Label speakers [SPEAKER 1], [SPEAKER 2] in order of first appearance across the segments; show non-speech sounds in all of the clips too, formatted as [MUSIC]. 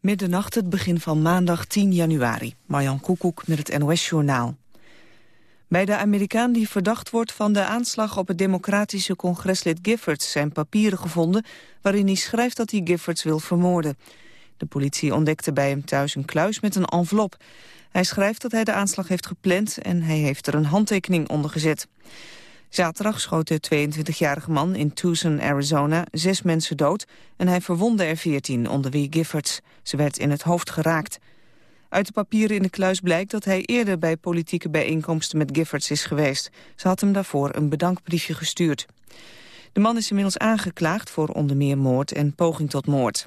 [SPEAKER 1] Middernacht, het begin van maandag 10 januari. Marjan Koekoek met het NOS-journaal. Bij de Amerikaan die verdacht wordt van de aanslag op het democratische congreslid Giffords zijn papieren gevonden waarin hij schrijft dat hij Giffords wil vermoorden. De politie ontdekte bij hem thuis een kluis met een envelop. Hij schrijft dat hij de aanslag heeft gepland en hij heeft er een handtekening onder gezet. Zaterdag schoot de 22-jarige man in Tucson, Arizona, zes mensen dood... en hij verwondde er 14, onder wie Giffords. Ze werd in het hoofd geraakt. Uit de papieren in de kluis blijkt dat hij eerder bij politieke bijeenkomsten met Giffords is geweest. Ze had hem daarvoor een bedankbriefje gestuurd. De man is inmiddels aangeklaagd voor onder meer moord en poging tot moord.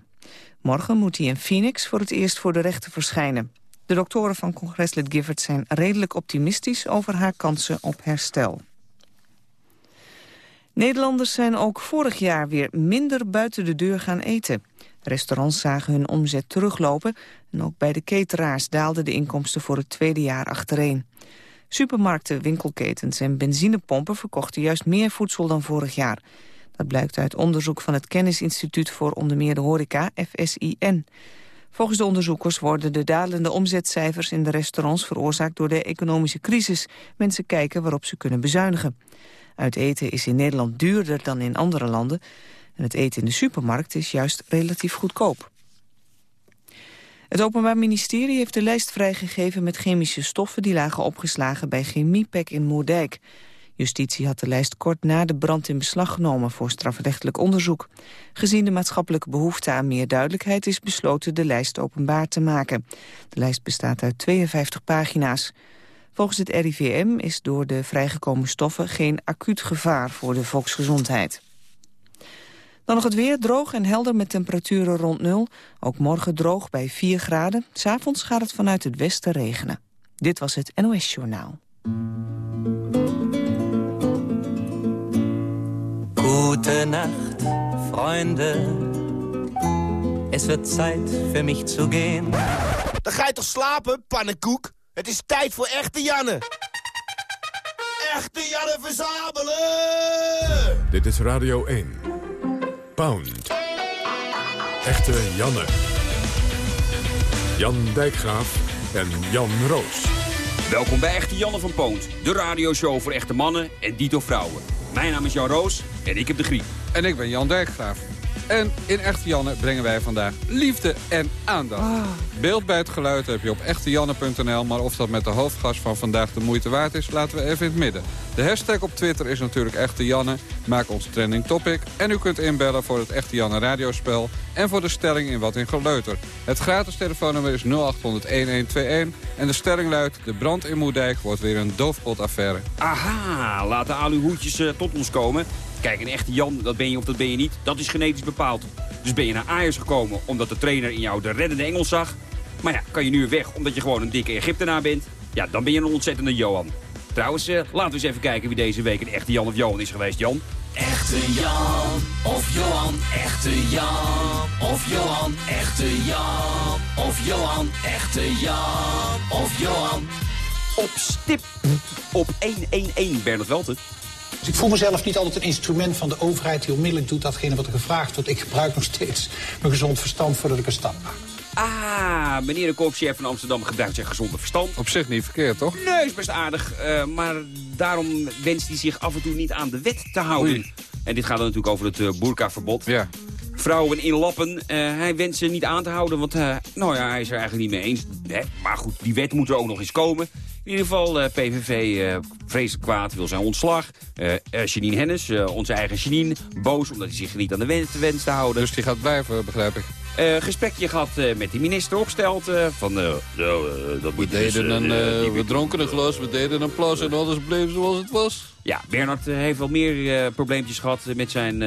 [SPEAKER 1] Morgen moet hij in Phoenix voor het eerst voor de rechter verschijnen. De doktoren van congreslid Giffords zijn redelijk optimistisch over haar kansen op herstel. Nederlanders zijn ook vorig jaar weer minder buiten de deur gaan eten. Restaurants zagen hun omzet teruglopen en ook bij de cateraars daalden de inkomsten voor het tweede jaar achtereen. Supermarkten, winkelketens en benzinepompen verkochten juist meer voedsel dan vorig jaar. Dat blijkt uit onderzoek van het Kennisinstituut voor onder meer de horeca, FSIN. Volgens de onderzoekers worden de dalende omzetcijfers in de restaurants veroorzaakt door de economische crisis. Mensen kijken waarop ze kunnen bezuinigen. Uit eten is in Nederland duurder dan in andere landen. En het eten in de supermarkt is juist relatief goedkoop. Het Openbaar Ministerie heeft de lijst vrijgegeven met chemische stoffen... die lagen opgeslagen bij Chemiepek in Moerdijk. Justitie had de lijst kort na de brand in beslag genomen voor strafrechtelijk onderzoek. Gezien de maatschappelijke behoefte aan meer duidelijkheid is besloten de lijst openbaar te maken. De lijst bestaat uit 52 pagina's. Volgens het RIVM is door de vrijgekomen stoffen geen acuut gevaar voor de volksgezondheid. Dan nog het weer, droog en helder met temperaturen rond nul. Ook morgen droog bij 4 graden. S'avonds gaat het vanuit het westen regenen. Dit was het NOS Journaal.
[SPEAKER 2] Gute Nacht, Freunde. Es wird Zeit für mich zu gehen.
[SPEAKER 3] Dan ga je toch slapen, pannenkoek? Het is tijd voor echte Janne. Echte Janne verzamelen!
[SPEAKER 4] Dit is Radio 1. Pound. Echte Janne. Jan Dijkgraaf en Jan Roos.
[SPEAKER 5] Welkom bij Echte Janne van Poont. De radioshow voor echte mannen en dito vrouwen. Mijn naam is Jan Roos en ik heb de griep.
[SPEAKER 6] En ik ben Jan Dijkgraaf. En in Echte Janne brengen wij vandaag liefde en aandacht.
[SPEAKER 1] Ah.
[SPEAKER 6] Beeld bij het geluid heb je op echtejanne.nl. Maar of dat met de hoofdgast van vandaag de moeite waard is, laten we even in het midden. De hashtag op Twitter is natuurlijk Echte Janne. Maak ons trending topic. En u kunt inbellen voor het Echte Janne radiospel. En voor de stelling in Wat in Geleuter. Het gratis telefoonnummer is 0800-1121. En de stelling luidt, de brand in Moerdijk wordt weer een doofpotaffaire.
[SPEAKER 5] Aha, laat de aluhoedjes uh, tot ons komen. Kijk, een echte Jan, dat ben je of dat ben je niet, dat is genetisch bepaald. Dus ben je naar Ajax gekomen omdat de trainer in jou de reddende engel zag. Maar ja, kan je nu weg omdat je gewoon een dikke Egyptenaar bent? Ja, dan ben je een ontzettende Johan. Trouwens, uh, laten we eens even kijken wie deze week een echte Jan of Johan is geweest, Jan.
[SPEAKER 2] Echte Jan of Johan, echte Jan of Johan, echte Jan of Johan, echte Jan of Johan.
[SPEAKER 5] Op stip op 111, Bernard Welten.
[SPEAKER 7] Dus ik voel mezelf niet altijd een instrument van de overheid die onmiddellijk doet datgene wat er gevraagd wordt. Ik gebruik nog steeds mijn gezond verstand voordat ik een stap maak.
[SPEAKER 5] Ah, meneer de korpschef van Amsterdam gebruikt zijn gezonde verstand.
[SPEAKER 6] Op zich niet verkeerd, toch?
[SPEAKER 5] Nee, is best aardig. Uh, maar daarom wenst hij zich af en toe niet aan de wet te houden.
[SPEAKER 6] Oei.
[SPEAKER 5] En dit gaat dan natuurlijk over het uh, boerkaverbod.
[SPEAKER 6] Ja.
[SPEAKER 5] Vrouwen in lappen, uh, hij wenst ze niet aan te houden, want nou ja, hij is er eigenlijk niet mee eens. Hè? Maar goed, die wet moet er ook nog eens komen. In ieder geval, uh, PVV uh, vreselijk kwaad, wil zijn ontslag. Uh, Janine Hennis, onze eigen Janine, boos omdat hij zich niet aan de wens, wens te houden.
[SPEAKER 6] Dus die gaat blijven, begrijp ik.
[SPEAKER 5] gesprekje gehad met die minister opstelt. van, dat
[SPEAKER 6] we, deden een, we dronken een glas, we deden een plas en alles bleef zoals het was.
[SPEAKER 5] Ja, Bernard heeft wel meer probleempjes gehad met zijn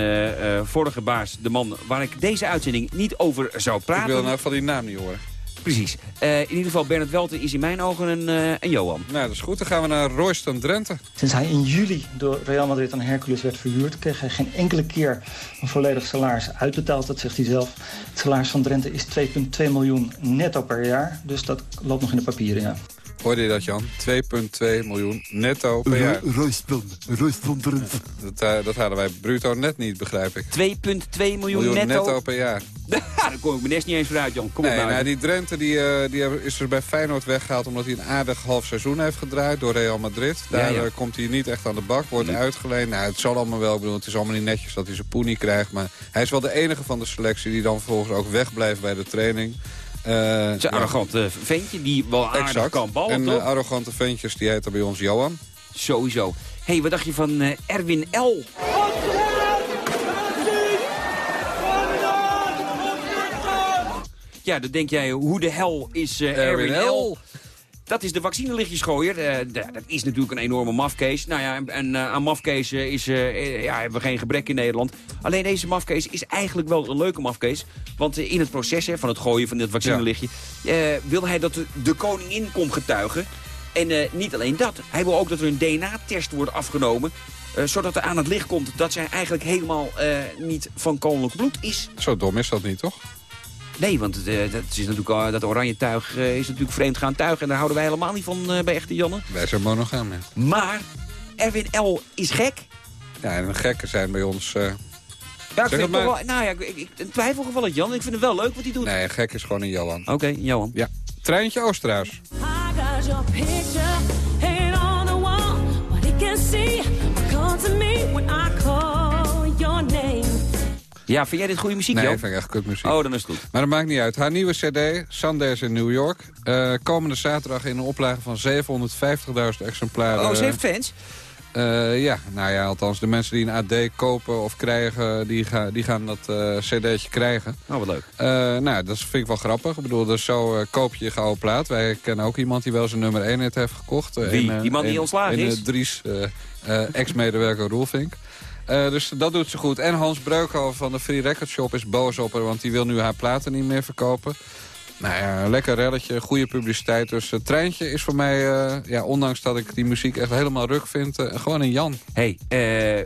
[SPEAKER 5] vorige baas, de man waar ik deze uitzending niet over zou praten.
[SPEAKER 6] Ik wil nou van die naam niet horen.
[SPEAKER 5] Precies. Uh, in ieder geval, Bernard Welten is in mijn ogen een, uh, een Johan.
[SPEAKER 6] Nou, dat is goed. Dan gaan we naar Royston Drenthe.
[SPEAKER 8] Sinds hij in juli door Real Madrid aan Hercules werd verhuurd... kreeg hij geen enkele keer een volledig salaris uitbetaald. Dat zegt hij zelf. Het salaris van Drenthe is 2,2 miljoen netto per jaar. Dus dat loopt nog in de papieren, ja.
[SPEAKER 6] Hoorde je dat, Jan? 2,2 miljoen netto per jaar. Dat, eh, dat hadden wij bruto net niet, begrijp ik.
[SPEAKER 5] 2,2 miljoen,
[SPEAKER 6] Miljoen
[SPEAKER 5] netto.
[SPEAKER 6] netto per jaar. [LAUGHS]
[SPEAKER 5] Daar kom ik me nest niet eens vooruit, Jan. Kom op
[SPEAKER 6] Nee,
[SPEAKER 5] nou.
[SPEAKER 6] nou, die Drenthe die, eh, die is er bij Feyenoord weggehaald... omdat hij een aardig half seizoen heeft gedraaid door Real Madrid. Daar
[SPEAKER 5] Ja, ja.
[SPEAKER 6] eh, komt hij niet echt aan de bak, wordt
[SPEAKER 5] Nee.
[SPEAKER 6] uitgeleend. Nou, het zal allemaal wel, ik bedoel, het is allemaal niet netjes dat hij zijn poenie krijgt. Maar hij is wel de enige van de selectie die dan vervolgens ook wegblijft bij de training. Eh,
[SPEAKER 5] Het is een
[SPEAKER 6] ja,
[SPEAKER 5] arrogant eh, ventje die wel aardig
[SPEAKER 6] Exact.
[SPEAKER 5] kan ballen,
[SPEAKER 6] en
[SPEAKER 5] toch?
[SPEAKER 6] eh, arrogante ventjes, die heten bij ons Johan.
[SPEAKER 5] Sowieso. Hé, hey, wat dacht je van eh, Erwin L? Ja, dan denk jij, hoe de hel is eh, Erwin,
[SPEAKER 6] Erwin
[SPEAKER 5] L? Dat is de vaccinelichtjesgooier. D- dat is natuurlijk een enorme mafkees. Nou ja, en, eh, aan mafkees is, eh, ja, hebben we geen gebrek in Nederland. Alleen deze mafkees is eigenlijk wel een leuke mafkees. Want in het proces hè, van het gooien van dit vaccinelichtje... wil hij dat de, de koningin komt getuigen. En niet alleen dat. Hij wil ook dat er een DNA-test wordt afgenomen. zodat er aan het licht komt dat zij eigenlijk helemaal niet van koninklijk bloed is.
[SPEAKER 6] Zo dom is dat niet, toch?
[SPEAKER 5] Nee, want het, eh, dat, is natuurlijk, al- dat oranje tuig eh, is natuurlijk vreemd gaan tuig. En daar houden wij helemaal niet van eh, bij echte Janne.
[SPEAKER 6] Wij zijn monogaam, ja.
[SPEAKER 5] Maar Erwin L. is gek.
[SPEAKER 6] Ja, en gekken zijn bij ons... eh,
[SPEAKER 5] Ja, ik vind
[SPEAKER 6] maar.
[SPEAKER 5] wel, nou ja, ik, ik, een twijfelgeval Jan. Ik vind het wel leuk wat hij doet.
[SPEAKER 6] nee, gek is gewoon een Johan.
[SPEAKER 5] Oké, Johan.
[SPEAKER 6] Ja. Treintje Oosterhuis.
[SPEAKER 9] I
[SPEAKER 5] Ja, vind jij dit goede muziek,
[SPEAKER 6] Nee,
[SPEAKER 5] Jan?
[SPEAKER 6] vind ik echt kutmuziek.
[SPEAKER 5] Oh, dan is het goed.
[SPEAKER 6] Maar dat maakt niet uit. Haar nieuwe cd, Sundays in New York. eh, komende zaterdag in een oplage van 750.000 exemplaren.
[SPEAKER 5] Oh, ze heeft fans?
[SPEAKER 6] Eh, ja, nou ja, althans de mensen die een AD kopen of krijgen... die, gaan die gaan dat eh, cd'tje krijgen.
[SPEAKER 5] Oh, wat leuk.
[SPEAKER 6] Nou, dat vind ik wel grappig. Ik bedoel, dus zo koop je je gouden plaat. Wij kennen ook iemand die wel zijn nummer 1 hit heeft gekocht.
[SPEAKER 5] Wie?
[SPEAKER 6] een, eh,
[SPEAKER 5] Die man die
[SPEAKER 6] een-
[SPEAKER 5] ontslagen is?
[SPEAKER 6] eh, Dries, ex-medewerker Roelvink. Eh, dus dat doet ze goed. En Hans Breukhoven van de Free Record Shop is boos op haar... want die wil nu haar platen niet meer verkopen. Nou ja, lekker relletje, goede publiciteit. Dus het treintje is voor mij, eh, ja, ondanks dat ik die muziek echt helemaal ruk vind... eh, gewoon een Jan.
[SPEAKER 5] Hey, eh,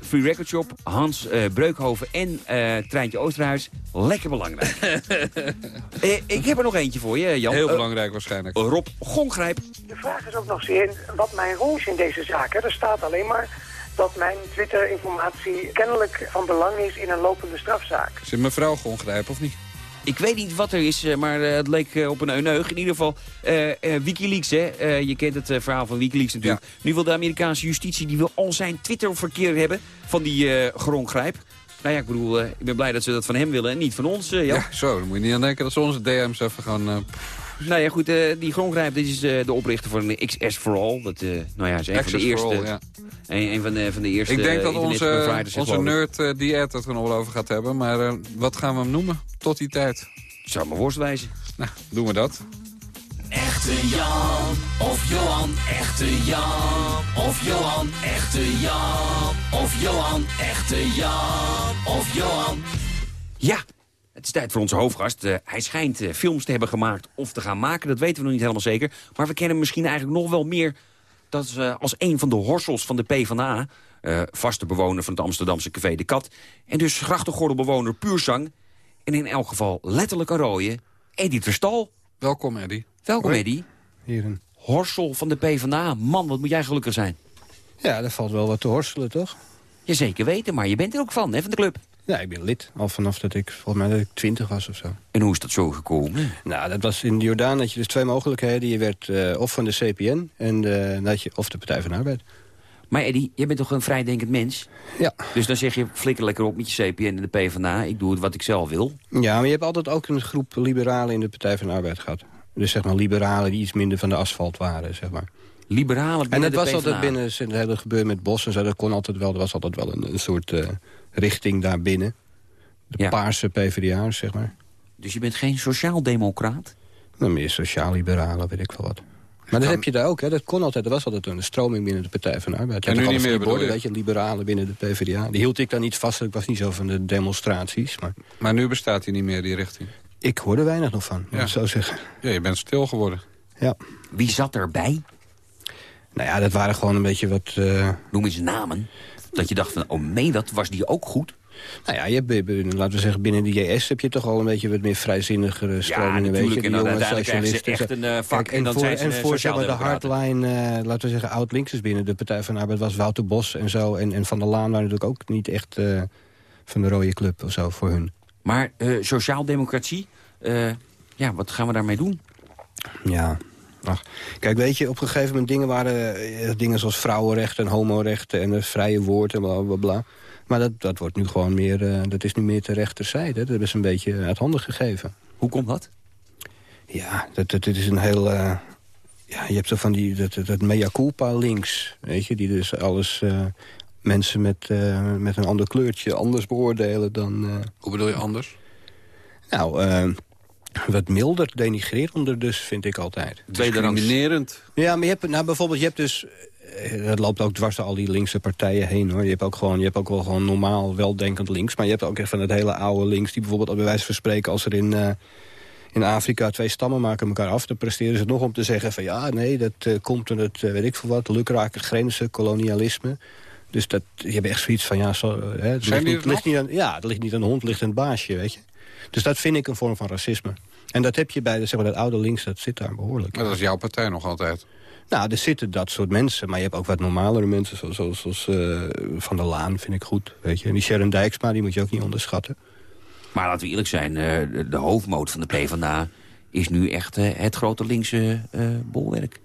[SPEAKER 5] Free Record Shop, Hans eh, Breukhoven en eh, Treintje Oosterhuis. Lekker belangrijk. [LAUGHS] Ik heb er nog eentje voor je, Jan.
[SPEAKER 6] Heel belangrijk waarschijnlijk.
[SPEAKER 5] Rob Gongrijp.
[SPEAKER 10] De vraag is ook nog zeer wat mijn rol is in deze zaak. hè. Er staat alleen maar dat mijn Twitter-informatie kennelijk van belang is in een lopende strafzaak.
[SPEAKER 6] Zit mevrouw gewoon grijpen of niet?
[SPEAKER 5] Ik weet niet wat er is, eh, maar eh, het leek eh, op een euneug. In ieder geval, eh, eh, Wikileaks, hè. Eh, je kent het verhaal van Wikileaks natuurlijk. Nu wil de Amerikaanse justitie, die wil al zijn Twitter-verkeer hebben van die eh grongrijp. Nou ja, ik bedoel, ik ben blij dat ze dat van hem willen en niet van ons.
[SPEAKER 6] Ja, zo, dan moet je niet aan denken dat ze onze DM's even gaan...
[SPEAKER 5] Nou ja, goed, eh, die grongrijp, dit is eh, de oprichter van XS for All. Dat, eh, nou ja, is een van de eerste.
[SPEAKER 6] all, ja.
[SPEAKER 5] een, een van de, van de eerste
[SPEAKER 6] Ik denk dat onze, onze nerd die het er nog wel over gaat hebben. Maar eh, wat gaan we hem noemen tot die tijd?
[SPEAKER 5] Zou me worst wijzen.
[SPEAKER 6] Nou, doen we dat.
[SPEAKER 2] Echte Jan of Johan, echte Jan of Johan, echte Jan of Johan, echte Jan of Johan.
[SPEAKER 5] Het is tijd voor onze hoofdgast. Eh, hij schijnt eh, films te hebben gemaakt of te gaan maken. Dat weten we nog niet helemaal zeker. Maar we kennen hem misschien eigenlijk nog wel meer... Dat is, eh, als een van de horsels van de PvdA. vaste bewoner van het Amsterdamse Café de Kat. En dus grachtengordelbewoner Puurzang. En in elk geval letterlijk een rooie. Eddie Terstal.
[SPEAKER 6] Welkom, Eddie.
[SPEAKER 5] Welkom,
[SPEAKER 11] Hoi.
[SPEAKER 5] Eddie.
[SPEAKER 11] Heren.
[SPEAKER 5] Horsel van de PvdA. Man, wat moet jij gelukkig zijn.
[SPEAKER 11] Ja, daar valt wel wat te horstelen, toch?
[SPEAKER 5] Je zeker weten, maar je bent er ook van, hè, van de club.
[SPEAKER 11] Ja, ik ben lid. Al vanaf dat ik, volgens mij dat ik twintig was of zo.
[SPEAKER 5] En hoe is dat zo gekomen?
[SPEAKER 11] Nou, dat was in Jordaan had je dus twee mogelijkheden. Je werd eh, of van de CPN en eh, had je, of de Partij van de Arbeid.
[SPEAKER 5] Maar Eddie, jij bent toch een vrijdenkend mens?
[SPEAKER 11] Ja.
[SPEAKER 5] Dus dan zeg je, flikker lekker op met je CPN en de PvdA. Ik doe het wat ik zelf wil.
[SPEAKER 11] Ja, maar je hebt altijd ook een groep liberalen in de Partij van de Arbeid gehad. Dus zeg maar liberalen die iets minder van de asfalt waren, zeg maar.
[SPEAKER 5] Liberalen
[SPEAKER 11] En
[SPEAKER 5] binnen
[SPEAKER 11] dat
[SPEAKER 5] de
[SPEAKER 11] was altijd binnen het hele gebeuren met Bos en zo. Dat kon altijd wel. Er was altijd wel een, een soort eh, richting daarbinnen. De
[SPEAKER 5] Ja.
[SPEAKER 11] paarse PvdA'ers, zeg maar.
[SPEAKER 5] Dus je bent geen sociaaldemocraat?
[SPEAKER 11] Nou, meer sociaal-liberalen, weet ik wel wat. Maar dat heb je daar ook, hè. Dat kon altijd. Er was altijd een stroming binnen de Partij van de Arbeid.
[SPEAKER 6] En nu niet meer, je?
[SPEAKER 11] weet je, liberalen binnen de PvdA. Die hield ik dan niet vast. Ik was niet zo van de demonstraties. Maar
[SPEAKER 6] Maar nu bestaat hij niet meer, die richting.
[SPEAKER 11] ik hoorde weinig nog van,
[SPEAKER 6] Ja.
[SPEAKER 11] ik zo zeggen.
[SPEAKER 6] Ja, je bent stil geworden.
[SPEAKER 11] Ja.
[SPEAKER 5] Wie zat erbij?
[SPEAKER 11] Nou ja, dat waren gewoon een beetje wat... eh,
[SPEAKER 5] Noem eens namen. Dat je dacht van, oh nee, dat was die ook goed.
[SPEAKER 11] Nou ja, je hebt, bi- bi- laten we zeggen, binnen de JS heb je toch al een beetje wat meer vrijzinnigere stromingen. weet je,
[SPEAKER 5] natuurlijk,
[SPEAKER 11] de
[SPEAKER 5] en dan
[SPEAKER 11] jonge
[SPEAKER 5] uiteindelijk krijgen ze echt een, eh, vak
[SPEAKER 11] Kijk,
[SPEAKER 5] en dan
[SPEAKER 11] voor,
[SPEAKER 5] zijn ze
[SPEAKER 11] en
[SPEAKER 5] een
[SPEAKER 11] voor zeg maar, de hardline, eh, laten we zeggen, oud-linksers binnen de Partij van de Arbeid was Wouter Bos en zo. En, en Van der Laan waren natuurlijk ook niet echt eh, van de rode club of zo voor hun.
[SPEAKER 5] Maar eh, sociaaldemocratie, eh, ja, wat gaan we daarmee doen?
[SPEAKER 11] Ja. Ach, kijk, weet je, op een gegeven moment dingen waren eh, dingen zoals vrouwenrechten en homorechten en het vrije woord en bla bla bla. Maar dat, dat wordt nu gewoon meer, eh, dat is nu meer ter rechterzijde. Dat ze een beetje uit handen gegeven.
[SPEAKER 5] Hoe komt dat?
[SPEAKER 11] Ja, dat, dat, dit is een heel... eh, ja, je hebt zo van die, dat, dat, dat mea culpa links, weet je, die dus alles... eh, mensen met, eh, met een ander kleurtje anders beoordelen dan... eh,
[SPEAKER 6] Hoe bedoel je anders?
[SPEAKER 11] nou, eh, wat milder, denigrerender dus, vind ik altijd.
[SPEAKER 6] Discriminerend.
[SPEAKER 11] Ja, maar je hebt, nou, bijvoorbeeld, je hebt dus... eh, Dat loopt ook dwars door al die linkse partijen heen, hoor. Je hebt ook, gewoon, je hebt ook wel gewoon normaal weldenkend links. Maar je hebt ook echt van het hele oude links... die bijvoorbeeld, bij wijze van spreken... als er in, eh, in Afrika twee stammen maken elkaar af... dan presteren ze het nog om te zeggen van... ja, nee, dat eh, komt door het, weet ik veel wat... lukrake grenzen, kolonialisme. Dus dat, je hebt echt zoiets van... ja, zo, hè, het ligt, niet, ligt niet aan, Ja, het ligt niet aan de hond, het ligt aan het baasje, weet je. Dus dat vind ik een vorm van racisme. En dat heb je bij de, zeg maar, dat oude links, dat zit daar behoorlijk.
[SPEAKER 6] Maar dat is jouw partij nog altijd.
[SPEAKER 11] Nou, er zitten dat soort mensen. Maar je hebt ook wat normalere mensen, zoals, zoals, zoals, eh, Van der Laan, vind ik goed. Weet je. En die Sharon Dijksma, die moet je ook niet onderschatten.
[SPEAKER 5] Maar laten we eerlijk zijn, eh, de, hoofdmoot van de PvdA is nu echt eh, het grote linkse eh, bolwerk.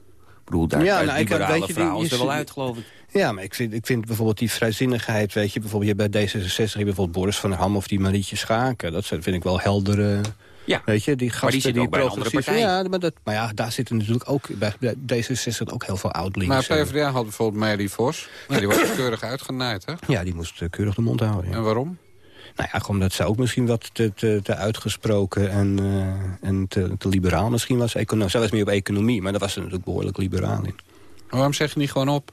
[SPEAKER 5] Bedoel, daar
[SPEAKER 11] Ja,
[SPEAKER 5] ja,
[SPEAKER 11] nou, ik-
[SPEAKER 5] liberale
[SPEAKER 11] je, die-
[SPEAKER 5] is er wel uit, geloof ik.
[SPEAKER 11] Ja, maar ik vind, ik vind bijvoorbeeld die vrijzinnigheid... weet je, bijvoorbeeld je bij D66 heb je bijvoorbeeld Boris van der Ham... of die Marietje Schaken. Dat vind ik wel heldere...
[SPEAKER 5] Ja,
[SPEAKER 11] Weet je, die gasten
[SPEAKER 5] zitten ook bij een andere
[SPEAKER 11] progressief-. Ja, maar, dat, maar ja, daar zitten natuurlijk ook bij, bij D66 ook heel veel oud-links.
[SPEAKER 6] Maar PvdA had bijvoorbeeld Mary Vos. Nou, die wordt keurig uitgenaaid, hè?
[SPEAKER 11] Ja, die moest eh, keurig de mond houden. Ja.
[SPEAKER 6] En waarom?
[SPEAKER 11] Nou ja, gewoon dat ze ook misschien wat te, te, te uitgesproken en, eh, en te, te liberaal misschien was. Econo zij was meer op economie, maar daar was ze natuurlijk behoorlijk liberaal in.
[SPEAKER 6] Waarom zeg je niet gewoon op?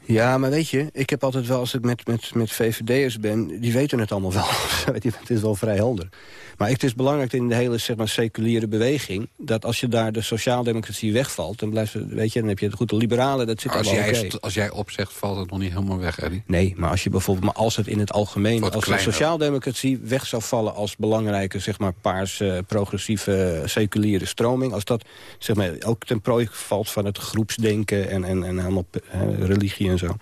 [SPEAKER 11] Ja, maar weet je, ik heb altijd wel, als ik met, met, met VVD'ers ben... die weten het allemaal wel. [LAUGHS] Het is wel vrij helder. Maar het is belangrijk in de hele zeg maar, seculiere beweging... dat als je daar de sociaaldemocratie wegvalt... dan, blijft, weet je, dan heb je het goed. De liberalen, dat zit
[SPEAKER 6] Als jij,
[SPEAKER 11] oké.
[SPEAKER 6] als jij opzegt, valt het nog niet helemaal weg, Eddie.
[SPEAKER 11] Nee, maar als je bijvoorbeeld, maar als het in het algemeen, als de sociaaldemocratie weg zou vallen als belangrijke, zeg maar, paars, progressieve, seculiere stroming, als dat, zeg maar, ook ten prooi valt van het groepsdenken en, en, en helemaal eh, religie en zo.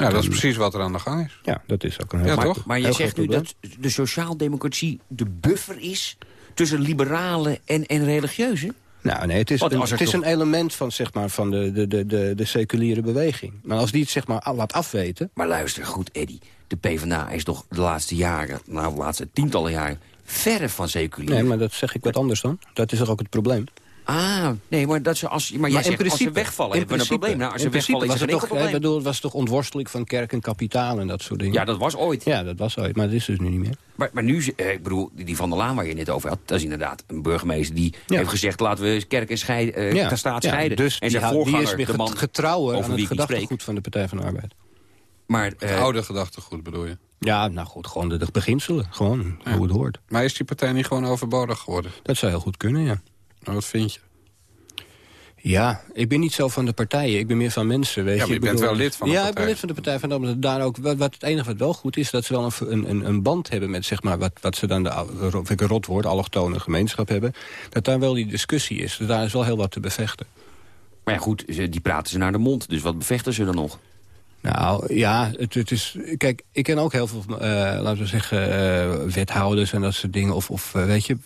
[SPEAKER 6] Ja, dat is precies wat er aan de gang is.
[SPEAKER 11] Ja, dat is ook een heel
[SPEAKER 6] Ja,
[SPEAKER 11] groot-
[SPEAKER 6] toch?
[SPEAKER 5] Maar je
[SPEAKER 11] heel
[SPEAKER 5] zegt nu dat de sociaaldemocratie de buffer is... tussen liberalen en, en religieuzen?
[SPEAKER 11] Nou, nee, het is, een, het is een element van, zeg maar, van de, de, de, de, de seculiere beweging. Maar als die het zeg maar, laat afweten...
[SPEAKER 5] Maar luister goed, Eddy. De PvdA is toch de laatste jaren, nou de laatste tientallen jaren... verre van seculier.
[SPEAKER 11] Nee, maar dat zeg ik wat anders dan. Dat is toch ook het probleem.
[SPEAKER 5] Ah, nee, maar, dat ze als, maar, jij zegt, als ze wegvallen,
[SPEAKER 11] in
[SPEAKER 5] hebben we een
[SPEAKER 11] principe-
[SPEAKER 5] probleem. Nou, als ze
[SPEAKER 11] in principe
[SPEAKER 5] wegvallen,
[SPEAKER 11] was het toch, ik bedoel, het was toch ontworstelijk van kerk en kapitaal en dat soort dingen.
[SPEAKER 5] Ja, dat was ooit.
[SPEAKER 11] Ja, dat was ooit, maar dat is dus nu niet meer.
[SPEAKER 5] Maar, maar nu, eh, ik bedoel, die Van der Laan waar je het net over had... dat is inderdaad een burgemeester die
[SPEAKER 11] Ja.
[SPEAKER 5] heeft gezegd... laten we kerk en scheid, eh,
[SPEAKER 11] ja.
[SPEAKER 5] staat
[SPEAKER 11] Ja,
[SPEAKER 5] scheiden.
[SPEAKER 11] dus
[SPEAKER 5] en zijn
[SPEAKER 11] die, die is weer
[SPEAKER 5] de man
[SPEAKER 11] getrouwen
[SPEAKER 5] over
[SPEAKER 11] aan het gedachtegoed van de Partij van de Arbeid.
[SPEAKER 5] Maar, eh,
[SPEAKER 6] Oude gedachtegoed bedoel je.
[SPEAKER 11] Ja, nou goed, gewoon de, de beginselen. Gewoon hoe het hoort.
[SPEAKER 6] Maar is die partij niet gewoon overbodig geworden?
[SPEAKER 11] Dat zou heel goed kunnen, ja.
[SPEAKER 6] Nou, wat vind je?
[SPEAKER 11] Ja, ik ben niet zo van de partijen. Ik ben meer van mensen, weet
[SPEAKER 6] Ja,
[SPEAKER 11] je.
[SPEAKER 6] bent wel lid van de
[SPEAKER 11] Ja, ik ben lid van de Partij van de Arbeid. Daar ook, wat, wat het enige wat wel goed is, dat ze wel een, een, een band hebben met, zeg maar, wat, wat ze dan de, vind ik rotwoord, allochtone gemeenschap hebben. Dat daar wel die discussie is. Dus daar is wel heel wat te bevechten.
[SPEAKER 5] maar ja, goed, die praten ze naar de mond. Dus wat bevechten ze dan nog?
[SPEAKER 11] Nou ja, het, het is. Kijk, ik ken ook heel veel, eh, laten we zeggen, eh, wethouders en dat soort dingen. Of, of eh, weet je,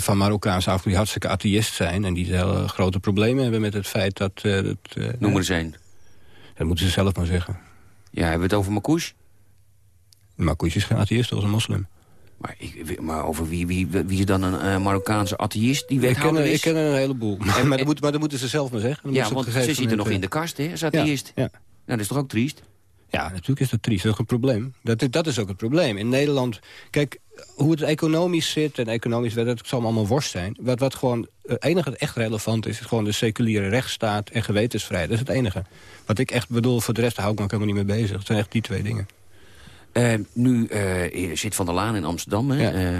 [SPEAKER 11] van Marokkaanse af die hartstikke atheïst zijn. En die hele grote problemen hebben met het feit dat. dat
[SPEAKER 5] Noem er eens een.
[SPEAKER 11] Dat moeten ze zelf maar zeggen.
[SPEAKER 5] Ja, hebben we het over Makouche?
[SPEAKER 11] Maar Koes is geen atheïst, dat is een moslim.
[SPEAKER 5] Maar, ik, maar over wie, wie, wie is dan een Marokkaanse atheïst die
[SPEAKER 11] Ik ken,
[SPEAKER 5] wethouder
[SPEAKER 11] er-
[SPEAKER 5] is?
[SPEAKER 11] ik ken er een heleboel. Maar,
[SPEAKER 5] En- [LAUGHS]
[SPEAKER 11] maar, dat moet, maar dat moeten ze zelf maar zeggen. Dan
[SPEAKER 5] ja, want ze zitten nog in de kast, hè, als atheïst.
[SPEAKER 11] ja.
[SPEAKER 5] Dat is toch ook triest?
[SPEAKER 11] Ja, natuurlijk is dat triest. Dat is ook een probleem. Dat, is- dat is ook het probleem. In Nederland, kijk, hoe het economisch zit... en economisch, dat zal allemaal worst zijn. Wat, wat gewoon, het enige dat echt relevant is... is gewoon de seculiere rechtsstaat en gewetensvrijheid. Dat is het enige. Wat ik echt bedoel, voor de rest hou ik me ook helemaal niet mee bezig. Het zijn echt die twee dingen.
[SPEAKER 5] Eh, nu eh, zit Van der Laan in Amsterdam. Hè?
[SPEAKER 11] Ja.
[SPEAKER 5] Eh,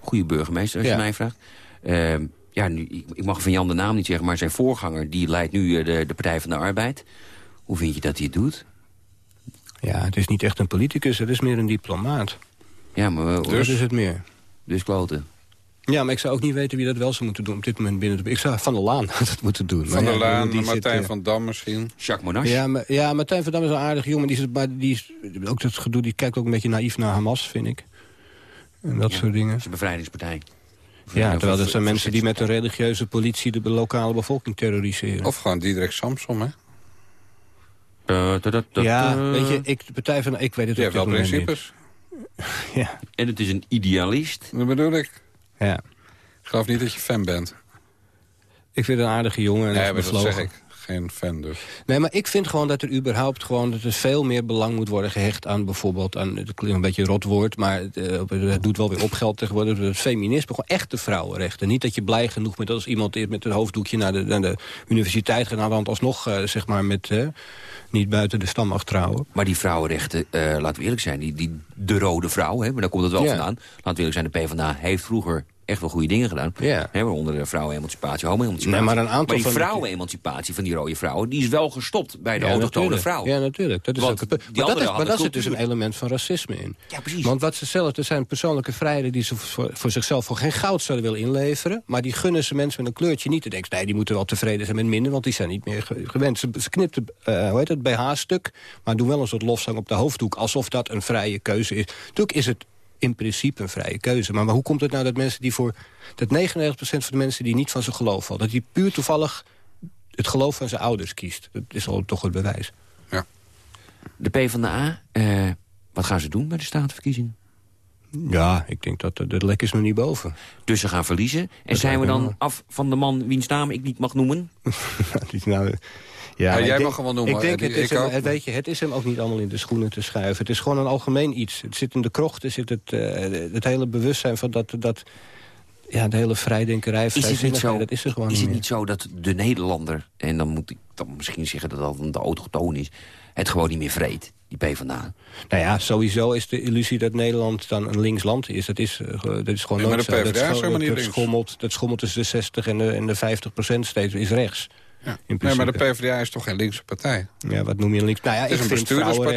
[SPEAKER 5] goede burgemeester, als
[SPEAKER 11] Ja.
[SPEAKER 5] je mij vraagt. Ja, nu, ik, mag van Jan de naam niet zeggen, maar zijn voorganger... die leidt nu de, de Partij van de Arbeid. Hoe vind je dat hij het doet?
[SPEAKER 11] Ja, het is niet echt een politicus, het is meer een diplomaat.
[SPEAKER 5] Ja, maar...
[SPEAKER 11] Dus dat is het meer.
[SPEAKER 5] Dus kloten.
[SPEAKER 11] Ja, maar ik zou ook niet weten wie dat wel zou moeten doen op dit moment binnen de... Ik zou Van der Laan [LAUGHS] dat moeten doen.
[SPEAKER 6] Van der Laan,
[SPEAKER 11] die
[SPEAKER 6] Martijn
[SPEAKER 11] zit, eh,
[SPEAKER 6] van Dam misschien.
[SPEAKER 5] Jacques Monash.
[SPEAKER 11] Ja, maar, ja, Martijn van Dam is een aardig jongen. Die, maar die is ook dat gedoe, die kijkt ook een beetje naïef naar Hamas, vind ik. En dat soort dingen.
[SPEAKER 5] Dat is een bevrijdingspartij.
[SPEAKER 11] Ja, terwijl dat zijn mensen die met een religieuze politie de lokale bevolking terroriseren.
[SPEAKER 6] Of gewoon Diederik Samsom, hè?
[SPEAKER 5] Da, da, da, da,
[SPEAKER 11] ja, weet je, ik, de Partij van... Ik weet het dit
[SPEAKER 6] wel principes. [LAUGHS]
[SPEAKER 11] Ja,
[SPEAKER 5] En het is een idealist.
[SPEAKER 6] Dat bedoel ik.
[SPEAKER 11] ja.
[SPEAKER 6] Ik geloof niet dat je fan bent.
[SPEAKER 11] Ik vind het een aardige jongen. En
[SPEAKER 6] Nee, dat
[SPEAKER 11] bevlogen.
[SPEAKER 6] zeg ik. Geen fan dus.
[SPEAKER 11] Nee, maar ik vind gewoon dat er überhaupt gewoon... dat er veel meer belang moet worden gehecht aan bijvoorbeeld... aan, het klinkt een beetje een rot woord, maar het, eh, het doet wel weer op geld tegenwoordig... het feminisme, gewoon echte vrouwenrechten. Niet dat je blij genoeg bent als iemand eerst met een hoofddoekje... naar de, naar de universiteit gaat, dan alsnog eh, zeg maar met... eh, niet buiten de stammacht trouwen.
[SPEAKER 5] Maar die vrouwenrechten, eh, laten we eerlijk zijn, die, die, de rode vrouw, hè, maar daar komt het wel
[SPEAKER 11] Ja.
[SPEAKER 5] vandaan. Laten we eerlijk zijn, de PvdA heeft vroeger echt wel goede dingen gedaan.
[SPEAKER 11] Ja.
[SPEAKER 5] Hè, waaronder de vrouwenemancipatie, homo-emancipatie.
[SPEAKER 11] Nee, maar een aantal
[SPEAKER 5] die
[SPEAKER 11] van die-
[SPEAKER 5] vrouwenemancipatie van die rode vrouwen, die is wel gestopt bij de
[SPEAKER 11] Ja,
[SPEAKER 5] autochtone vrouw.
[SPEAKER 11] Ja, natuurlijk. Dat is
[SPEAKER 5] Want
[SPEAKER 11] ook het Maar dat, is, maar daar zit dus een element van racisme in.
[SPEAKER 5] Ja, precies.
[SPEAKER 11] Want wat ze zelf, er zijn persoonlijke vrijheden die ze voor, voor zichzelf voor geen goud zouden willen inleveren. Maar die gunnen ze mensen met een kleurtje niet. Dan denken nee, die moeten wel tevreden zijn met minder, want die zijn niet meer ge- gewend. Ze, ze knipt het, eh, hoe heet het, BH-stuk, maar doen wel een soort lofzang op de hoofddoek. Alsof dat een vrije keuze is. Natuurlijk is het in principe een vrije keuze. Maar, maar hoe komt het nou dat mensen die voor... dat 99% van de mensen die niet van zijn geloof valt... dat die puur toevallig het geloof van zijn ouders kiest? Dat is al toch het bewijs.
[SPEAKER 5] De PvdA, eh wat gaan ze doen bij de statenverkiezingen?
[SPEAKER 11] Ja, ik denk dat de, de lek is nog niet boven.
[SPEAKER 5] Dus ze gaan verliezen. En
[SPEAKER 11] Dat
[SPEAKER 5] zijn we dan af van de man wiens naam ik niet mag noemen? [LAUGHS]
[SPEAKER 11] Nou, ja,
[SPEAKER 6] jij
[SPEAKER 11] denk-
[SPEAKER 6] mag hem wel noemen,
[SPEAKER 11] Ik denk, het, is hem,
[SPEAKER 6] ook.
[SPEAKER 11] het, weet je, het is hem ook niet allemaal in de schoenen te schuiven. Het is gewoon een algemeen iets. Het zit in de krochten, zit het, eh, het hele bewustzijn van dat... dat ja, de hele vrijdenkerij,
[SPEAKER 5] Is het niet zo,
[SPEAKER 11] dat is er gewoon
[SPEAKER 5] is
[SPEAKER 11] niet
[SPEAKER 5] het niet zo dat de Nederlander, en dan moet ik dan misschien zeggen dat dat de autochtoon is, het gewoon niet meer vreet, die PvdA?
[SPEAKER 11] Nou ja, sowieso is de illusie dat Nederland dan een links land is. Dat is, eh, dat is gewoon
[SPEAKER 6] maar de. PvdA
[SPEAKER 11] Dat,
[SPEAKER 6] is
[SPEAKER 11] dat, schommelt, dat schommelt tussen de 60 en de, en de 50 procent steeds, is rechts.
[SPEAKER 6] Ja. Nee, maar de. PvdA is toch geen linkse partij?
[SPEAKER 11] Ja, wat noem je links? Nou ja,
[SPEAKER 6] Het is
[SPEAKER 11] ik
[SPEAKER 6] een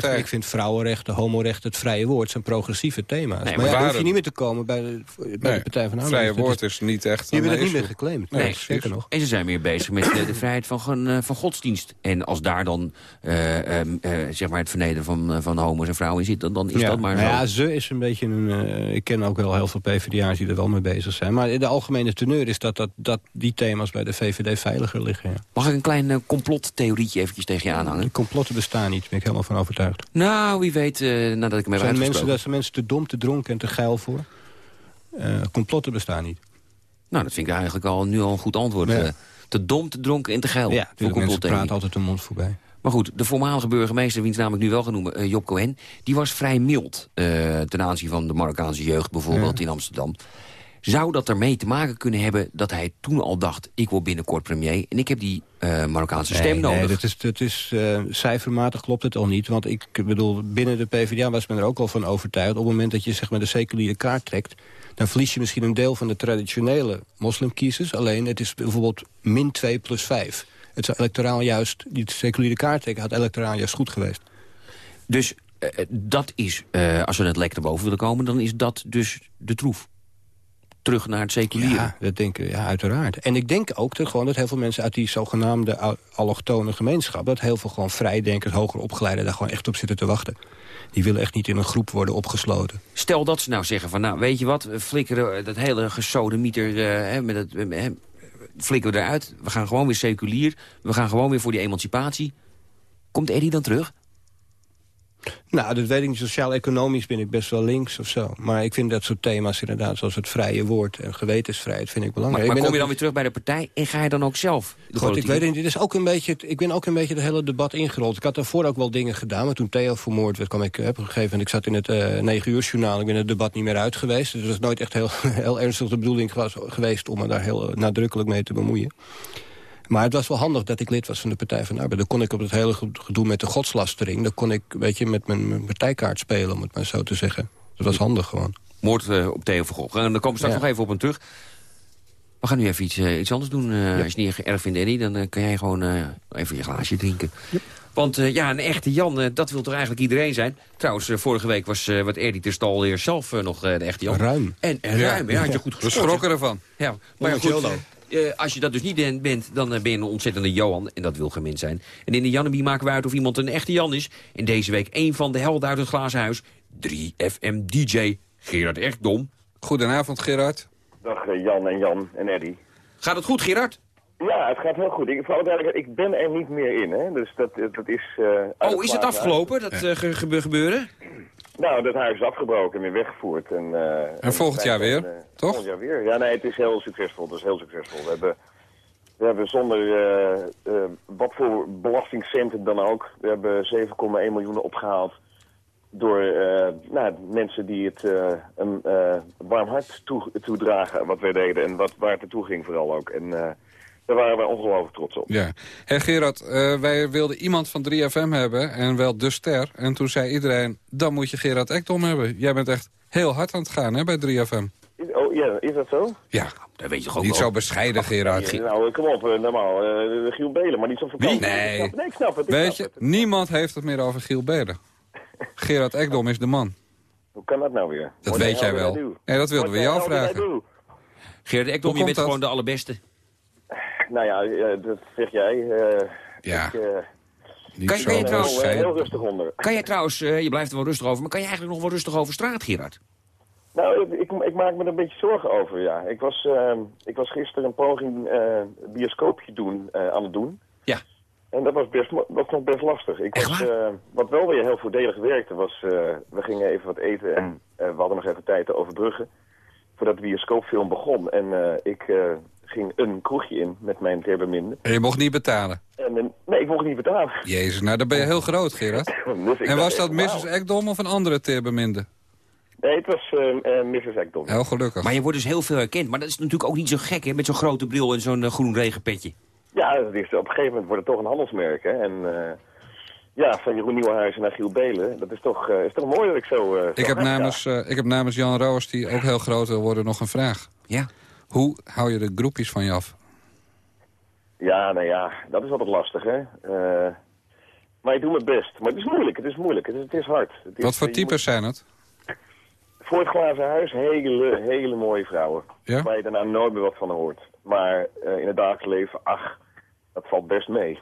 [SPEAKER 11] vind, ik vind vrouwenrechten, homorechten, het vrije woord zijn progressieve thema's.
[SPEAKER 5] Nee,
[SPEAKER 11] maar
[SPEAKER 5] maar
[SPEAKER 11] ja, dan hoef je niet meer te komen bij de, bij de Partij van de
[SPEAKER 6] het vrije woord is niet echt...
[SPEAKER 11] Je
[SPEAKER 6] een
[SPEAKER 11] bent het niet meer geclaimd.
[SPEAKER 6] Nee,
[SPEAKER 11] zeker nog.
[SPEAKER 5] En ze zijn weer bezig met eh, de vrijheid van, eh, van godsdienst. En als daar dan eh, ehm, eh, zeg maar het vernederen van, van homo's en vrouwen in zit, dan, dan is
[SPEAKER 11] ja.
[SPEAKER 5] dat maar
[SPEAKER 11] nou
[SPEAKER 5] zo.
[SPEAKER 11] ja, ze is een beetje een... ik ken ook wel heel veel PvdA's die er wel mee bezig zijn. Maar de algemene teneur is dat, dat, dat die thema's bij de VVD veiliger liggen. Ja.
[SPEAKER 5] Mag ik een klein eh, complottheorietje eventjes tegen je aanhangen?
[SPEAKER 11] De complotten bestaan niet, ben ik helemaal van overtuigd.
[SPEAKER 5] Nou, wie weet, eh, nadat ik hem heb
[SPEAKER 11] Zijn mensen, daar zijn mensen te dom, te dronken en te geil voor? Eh, complotten bestaan niet.
[SPEAKER 5] Nou, dat vind ik eigenlijk al, nu al een goed antwoord.
[SPEAKER 11] Ja.
[SPEAKER 5] te dom, te dronken en te geil.
[SPEAKER 11] ja,
[SPEAKER 5] voor
[SPEAKER 11] mensen praten altijd de mond voorbij.
[SPEAKER 5] Maar goed, de voormalige burgemeester, wiens naam ik nu wel eh, Job Cohen... die was vrij mild ten aanzien van de Marokkaanse jeugd bijvoorbeeld in Amsterdam. Zou dat ermee te maken kunnen hebben dat hij toen al dacht... ik word binnenkort premier en ik heb die eh, Marokkaanse stem nodig?
[SPEAKER 11] Nee, dat is, dat is, eh, cijfermatig klopt het al niet. Want ik bedoel, binnen de PvdA was men er ook al van overtuigd... op het moment dat je zeg maar, de seculiere kaart trekt... dan verlies je misschien een deel van de traditionele moslimkiezers. Alleen het is bijvoorbeeld min 2 plus 5. Het zou electoraal juist, die seculiere kaart trekken... had electoraal juist goed geweest.
[SPEAKER 5] Dus eh, dat is, als we het lek erboven willen komen... dan is dat dus de troef. Terug naar het seculiere.
[SPEAKER 11] Ja, dat denk ik, ja, uiteraard. En ik denk ook dat, gewoon dat heel veel mensen uit die zogenaamde al- allochtone gemeenschap... dat heel veel gewoon vrijdenkers, hoger opgeleiden... daar gewoon echt op zitten te wachten. Die willen echt niet in een groep worden opgesloten.
[SPEAKER 5] Stel dat ze nou zeggen van, nou, weet je wat... we flikkeren dat hele gesodemieter eh, hè, met het, eh, hè, flikkeren we eruit. We gaan gewoon weer seculier. We gaan gewoon weer voor die emancipatie. Komt Eddie dan terug?
[SPEAKER 11] Nou, dat weet ik niet. Sociaal-economisch ben ik best wel links of zo. Maar ik vind dat soort thema's inderdaad, zoals het vrije woord... en gewetensvrijheid, vind ik belangrijk.
[SPEAKER 5] maar kom je dan weer terug bij de partij en ga je dan ook zelf
[SPEAKER 11] God, ik weet niet. Dit is ook een beetje, het- ik ben ook een beetje het hele debat ingerold. Ik had daarvoor ook wel dingen gedaan. Maar toen Theo vermoord werd, kwam ik heb gegeven... en ik zat in het eh 9 uur journaal. Ik ben het debat niet meer uit geweest. Dus het was nooit echt heel, [LAUGHS] heel ernstig de bedoeling geweest... om me daar heel eh, nadrukkelijk mee te bemoeien. Maar het was wel handig dat ik lid was van de Partij van de Arbeid. Dan kon ik op het hele gedoe met de godslastering... dan kon ik weet je, met mijn, mijn partijkaart spelen, om het maar zo te zeggen. Dat was handig gewoon.
[SPEAKER 5] Moord eh, op Theo van Gogh. En daar komen we straks
[SPEAKER 11] Ja.
[SPEAKER 5] nog even op hem terug. We gaan nu even iets, eh, iets anders doen. Eh, Als je het niet erg vindt, Eddie, dan kan jij gewoon eh, even je glaasje drinken. Want eh, ja, een echte Jan, dat wil toch eigenlijk iedereen zijn? Trouwens, vorige week was eh, wat Eddie ter Stal hier zelf nog eh, de echte Jan.
[SPEAKER 11] Ruim.
[SPEAKER 5] En, en ruim, ja, had je goed
[SPEAKER 6] We
[SPEAKER 5] gesproken.
[SPEAKER 6] schrokken ervan.
[SPEAKER 5] Ja, maar goed, eh, als je dat dus niet ben- bent, dan eh, ben je een ontzettende Johan. En dat wil gemeen zijn. En in de Janneby maken we uit of iemand een echte Jan is. En deze week een van de helden uit het glazen huis. 3FM DJ Gerard Ekdom.
[SPEAKER 6] Goedenavond, Gerard.
[SPEAKER 12] Dag eh, Jan en Jan en Eddy.
[SPEAKER 5] Gaat het goed, Gerard?
[SPEAKER 12] Ja, het gaat heel goed. Ik, vooral ik ben er niet meer in, hè. Dus dat, dat is... eh,
[SPEAKER 5] Oh, is het afgelopen, dat eh, ge- gebe- gebeuren?
[SPEAKER 12] Nou, dat huis is afgebroken en weer weggevoerd. En, eh,
[SPEAKER 6] En volgend jaar weer,
[SPEAKER 12] eh,
[SPEAKER 6] toch?
[SPEAKER 12] Volgend jaar weer. Ja, nee, het is heel succesvol. Het is heel succesvol. We hebben, we hebben zonder eh, wat voor belastingcenten dan ook... We hebben 7,1 miljoen opgehaald door nou, mensen die het een eh, warm hart toe, toedragen wat wij deden. En wat, waar het naartoe ging vooral ook. En daar waren wij ongelooflijk trots op.
[SPEAKER 6] Ja. Hé Gerard, eh, wij wilden iemand van 3FM hebben en wel de ster. En toen zei iedereen, dan moet je Gerard Ekdom hebben. Jij bent echt heel hard aan het gaan hè, bij 3FM.
[SPEAKER 12] Is- Oh, ja, is dat zo?
[SPEAKER 6] Ja,
[SPEAKER 5] Dat weet je toch ook
[SPEAKER 6] niet
[SPEAKER 5] wel.
[SPEAKER 6] zo bescheiden Gerard.
[SPEAKER 12] Ja, nou, kom op, eh, normaal. eh Giel Belen, maar niet zo vakantie.
[SPEAKER 6] Nee.
[SPEAKER 12] Ik snap, nee, ik snap het. ik
[SPEAKER 6] Weet
[SPEAKER 12] snap
[SPEAKER 6] je,
[SPEAKER 12] het.
[SPEAKER 6] niemand heeft het meer over Giel Belen. [LAUGHS] Gerard Ekdom is de man.
[SPEAKER 12] Hoe kan dat nou weer?
[SPEAKER 6] Dat
[SPEAKER 12] What
[SPEAKER 6] weet
[SPEAKER 12] the
[SPEAKER 6] jij wel. Nee, dat wilden we jou
[SPEAKER 12] I
[SPEAKER 6] vragen.
[SPEAKER 5] Gerard Ekdom, je bent
[SPEAKER 6] dat?
[SPEAKER 5] gewoon de allerbeste.
[SPEAKER 12] Nou ja, eh, dat zeg jij. eh,
[SPEAKER 6] Ja,
[SPEAKER 12] ik, eh,
[SPEAKER 5] Kan je-
[SPEAKER 6] zo
[SPEAKER 5] kan je
[SPEAKER 12] ben
[SPEAKER 5] trouwens,
[SPEAKER 12] heel, eh, heel rustig onder.
[SPEAKER 5] Kan jij trouwens, eh, je blijft er wel rustig over, maar kan je eigenlijk nog wel rustig over straat, Gerard?
[SPEAKER 12] Nou, ik, ik, ik maak me er een beetje zorgen over, ja. Ik was, eh, ik was gisteren een poging eh bioscoopje doen, eh, aan het doen.
[SPEAKER 5] Ja.
[SPEAKER 12] En dat was, best, dat was nog best lastig. Ik was, eh, wat wel weer heel voordelig werkte was, eh, we gingen even wat eten en eh, we hadden nog even tijd te overbruggen voordat de bioscoopfilm begon. En eh, ik eh, ging een kroegje in met mijn terbeminde.
[SPEAKER 6] En je mocht niet betalen.
[SPEAKER 12] En, eh, nee, ik mocht niet betalen.
[SPEAKER 6] Jezus, nou dan ben je heel groot, Gerard. [LAUGHS]
[SPEAKER 12] Dus
[SPEAKER 6] En was dat Mrs. Ekdom of een andere teerbeminde?
[SPEAKER 12] Nee, het was eh, eh, Mrs. Ekdom.
[SPEAKER 6] Heel gelukkig.
[SPEAKER 5] Maar je wordt dus heel veel herkend. Maar dat is natuurlijk ook niet zo gek, hè? Met zo'n grote bril en zo'n groen regenpetje.
[SPEAKER 12] Ja, dat is, op een gegeven moment wordt het toch een handelsmerk. Hè? En eh, ja, van Jeroen Nieuwenhuizen naar Giel Belen, dat is toch, eh, is toch mooi dat ik zo... eh, zo
[SPEAKER 6] Ik heb, namens, eh, ik heb namens Jan Roos, die ook heel groot wil worden, nog een vraag.
[SPEAKER 5] Ja.
[SPEAKER 6] Hoe hou je de groepjes van je af?
[SPEAKER 12] Ja, nou ja, dat is altijd lastig, hè. Eh, maar ik doe mijn best. Maar het is moeilijk, het is moeilijk, het is, het is hard. Het is,
[SPEAKER 6] Wat voor types zijn het?
[SPEAKER 12] voor het glazen huis hele, hele mooie vrouwen.
[SPEAKER 6] Ja?
[SPEAKER 12] Waar je daarna nooit meer wat van hoort. Maar eh, in het dagelijks leven, ach, dat valt best mee.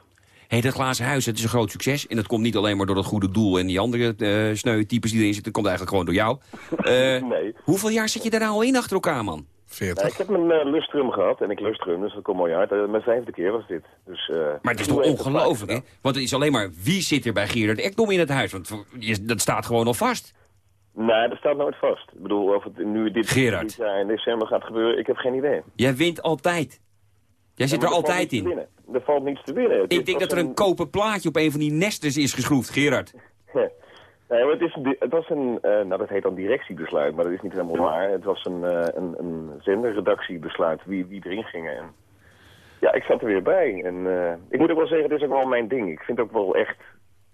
[SPEAKER 5] Hé, dat glazen huis, het is een groot succes. En dat komt niet alleen maar door dat goede doel en die andere eh sneuwe types die erin zitten. Dat komt eigenlijk gewoon door jou. Eh, [LAUGHS]
[SPEAKER 12] Nee.
[SPEAKER 5] Hoeveel jaar zit je daar nou al in achter elkaar, man?
[SPEAKER 12] Nou,
[SPEAKER 6] 40.
[SPEAKER 12] ik heb mijn eh, lustrum gehad en ik lustrum, dus dat komt mooi uit. Eh, mijn vijfde keer was dit. Dus, eh,
[SPEAKER 5] Maar het is toch ongelooflijk, hè? Want het is alleen maar wie zit er bij Gerard Ekdom in het huis? Want dat staat gewoon al vast.
[SPEAKER 12] Nee, dat staat nooit vast. Ik bedoel, of het nu dit,
[SPEAKER 5] Gerard.
[SPEAKER 12] jaar in december gaat gebeuren, ik heb geen idee.
[SPEAKER 5] Jij wint altijd. Jij zit
[SPEAKER 12] Ja,
[SPEAKER 5] er altijd in.
[SPEAKER 12] Er valt niets te winnen.
[SPEAKER 5] Ik denk dat er een kopen plaatje op een van die nesters is geschroefd, Gerard. [LAUGHS]
[SPEAKER 12] Nee, maar het, is, een- het was een, eh, nou dat heet dan directiebesluit, maar dat is niet helemaal waar. Het was een, eh, een, een zenderredactiebesluit wie, wie erin gingen. En, ja, ik zat er weer bij. En eh, ik moet ook wel zeggen, dit is ook wel mijn ding. Ik vind ook wel echt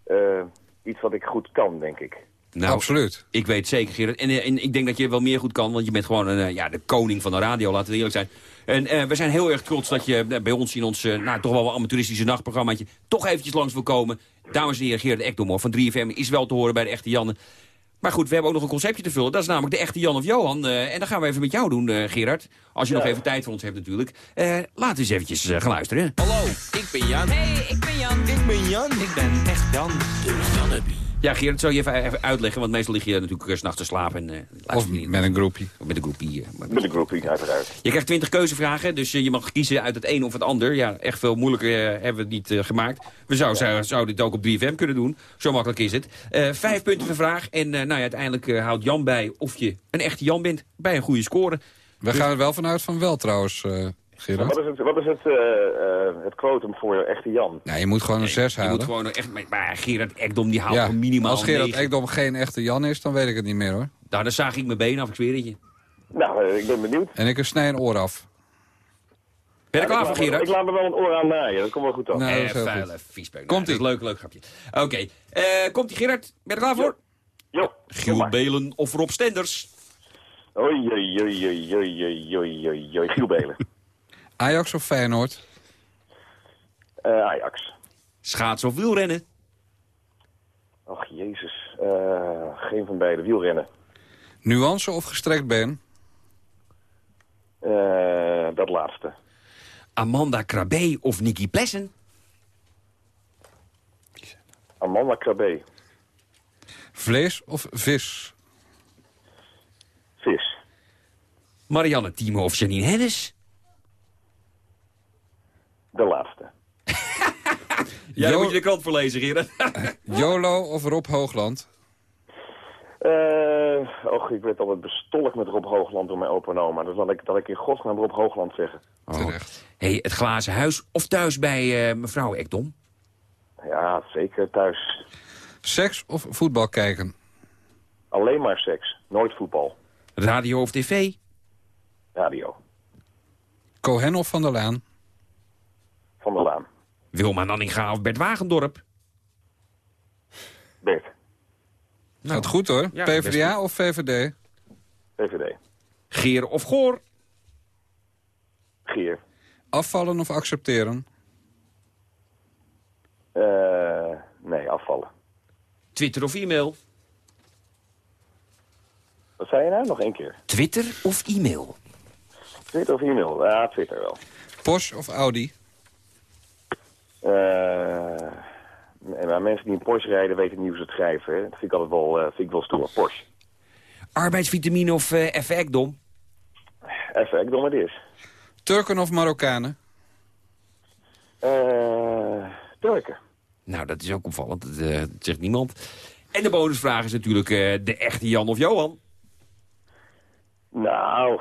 [SPEAKER 12] eh, iets wat ik goed kan, denk ik.
[SPEAKER 5] Nou,
[SPEAKER 6] Absoluut.
[SPEAKER 5] Ik weet zeker, Gerard. En, en ik denk dat je wel meer goed kan, want je bent gewoon een, ja, de koning van de radio, laten we eerlijk zijn. En eh, we zijn heel erg trots dat je bij ons in ons nou, toch wel wel amateuristische nachtprogrammaatje toch eventjes langs wil komen. Dames en heren, Gerard Ekdom hoor, van 3FM is wel te horen bij de echte Janne. Maar goed, we hebben ook nog een conceptje te vullen. Dat is namelijk de echte Jan of Johan. Eh, en dat gaan we even met jou doen, eh, Gerard. Als je
[SPEAKER 12] Ja.
[SPEAKER 5] nog even tijd voor ons hebt natuurlijk. Eh, laten we eens eventjes eh, gaan luisteren.
[SPEAKER 3] Hallo, ik ben Jan.
[SPEAKER 9] Hey, ik ben Jan.
[SPEAKER 3] Ik ben Jan.
[SPEAKER 9] Ik ben echt Jan.
[SPEAKER 3] De Janneby.
[SPEAKER 5] Ja, Gerard, zou je even, even uitleggen? Want meestal lig je natuurlijk eh, 's nachts te slapen. En, eh,
[SPEAKER 6] Of
[SPEAKER 5] niet.
[SPEAKER 6] met een groepie.
[SPEAKER 5] Of met een groepie. eh, maar-
[SPEAKER 12] Met de groupie, uiteraard.
[SPEAKER 5] Je krijgt 20 keuzevragen, dus je mag kiezen uit het een of het ander. Ja, echt veel moeilijker hebben we het niet gemaakt. We zouden zou, zouden dit ook op 3FM kunnen doen. Zo makkelijk is het. Eh, vijf punten per vraag. En eh, nou ja, uiteindelijk houdt Jan bij of je een echte Jan bent bij een goede score.
[SPEAKER 6] We gaan er wel vanuit van wel trouwens, eh
[SPEAKER 12] wat is het, wat is het, eh, eh, het quotum voor echte Jan?
[SPEAKER 6] Nou, je moet gewoon een 6 houden.
[SPEAKER 5] Je moet gewoon echt, maar Gerard Ekdom die haalt
[SPEAKER 6] ja,
[SPEAKER 5] minimaal
[SPEAKER 6] Als Gerard. Ekdom geen echte Jan is, dan weet ik het niet meer hoor.
[SPEAKER 5] Nou, dan zaag ik mijn benen af, ik zweer.
[SPEAKER 12] Nou, eh, ik ben benieuwd.
[SPEAKER 6] En ik snij een oor af.
[SPEAKER 5] Ben je ja, klaar voor, Gerard?
[SPEAKER 12] Ik laat me wel een oor aan naaien, dat komt wel goed af.
[SPEAKER 6] Nou, nee,
[SPEAKER 5] eh, Vies
[SPEAKER 6] komt
[SPEAKER 5] nou, Leuk, leuk grapje. Oké, komt die Gerard? Ben je er klaar voor?
[SPEAKER 12] Jo.
[SPEAKER 5] Giel Belen of Rob Stenders?
[SPEAKER 12] Oei, oei, oei, oei, oei, oei, oei, oei, Giel Belen.
[SPEAKER 6] Ajax of Feyenoord?
[SPEAKER 12] Eh, Ajax.
[SPEAKER 5] Schaatsen of wielrennen?
[SPEAKER 12] Och, jezus. Eh, geen van beide. Wielrennen.
[SPEAKER 6] Nuance of gestrekt been?
[SPEAKER 12] Eh, dat laatste.
[SPEAKER 5] Amanda Krabbe of Nicky Plessen?
[SPEAKER 12] Amanda Krabbe.
[SPEAKER 6] Vlees of vis?
[SPEAKER 12] Vis.
[SPEAKER 5] Marianne Thieme of Janine Hennis?
[SPEAKER 12] De laatste. [LAUGHS]
[SPEAKER 6] Jo-
[SPEAKER 5] moet je de krant voor lezen, Gerard. [LAUGHS]
[SPEAKER 6] YOLO of Rob Hoogland?
[SPEAKER 12] Eh, och, ik werd altijd bestolkt met Rob Hoogland door mijn opa en oma. Dus dat ik, dat ik in godsnaam Rob Hoogland zeggen.
[SPEAKER 6] Terecht.
[SPEAKER 5] hey, het glazen huis of thuis bij eh, mevrouw Ekdom?
[SPEAKER 12] Ja, zeker thuis.
[SPEAKER 6] Seks of voetbal kijken?
[SPEAKER 12] Alleen maar seks. Nooit voetbal.
[SPEAKER 5] Radio of tv?
[SPEAKER 12] Radio.
[SPEAKER 6] Cohen of Van der Laan?
[SPEAKER 12] Van der Laan.
[SPEAKER 5] Wilma Nanninga of Bert Wagendorp?
[SPEAKER 12] Bert.
[SPEAKER 6] Gaat goed hoor.
[SPEAKER 5] ja,
[SPEAKER 6] PvdA of VVD?
[SPEAKER 12] VVD.
[SPEAKER 5] Geer of Goor?
[SPEAKER 12] Geer.
[SPEAKER 6] Afvallen of accepteren?
[SPEAKER 12] Eh, nee, afvallen.
[SPEAKER 5] Twitter of e-mail?
[SPEAKER 12] Wat zei je nou? Nog één keer.
[SPEAKER 5] Twitter of e-mail?
[SPEAKER 12] Twitter of e-mail? Ja, Twitter wel.
[SPEAKER 6] Porsche of Audi?
[SPEAKER 12] Eh, maar mensen die een Porsche rijden weten niet hoe ze het schrijven. Hè. Dat vind ik altijd wel, eh, vind ik wel stoer. Porsche.
[SPEAKER 5] Arbeidsvitamine of eh even Ekdom?
[SPEAKER 12] Even, maar dit.
[SPEAKER 6] Turken of Marokkanen?
[SPEAKER 12] Eh, Turken.
[SPEAKER 5] Nou, dat is ook opvallend. Dat, eh, dat zegt niemand. En de bonusvraag is natuurlijk eh, de echte Jan of Johan.
[SPEAKER 12] Nou,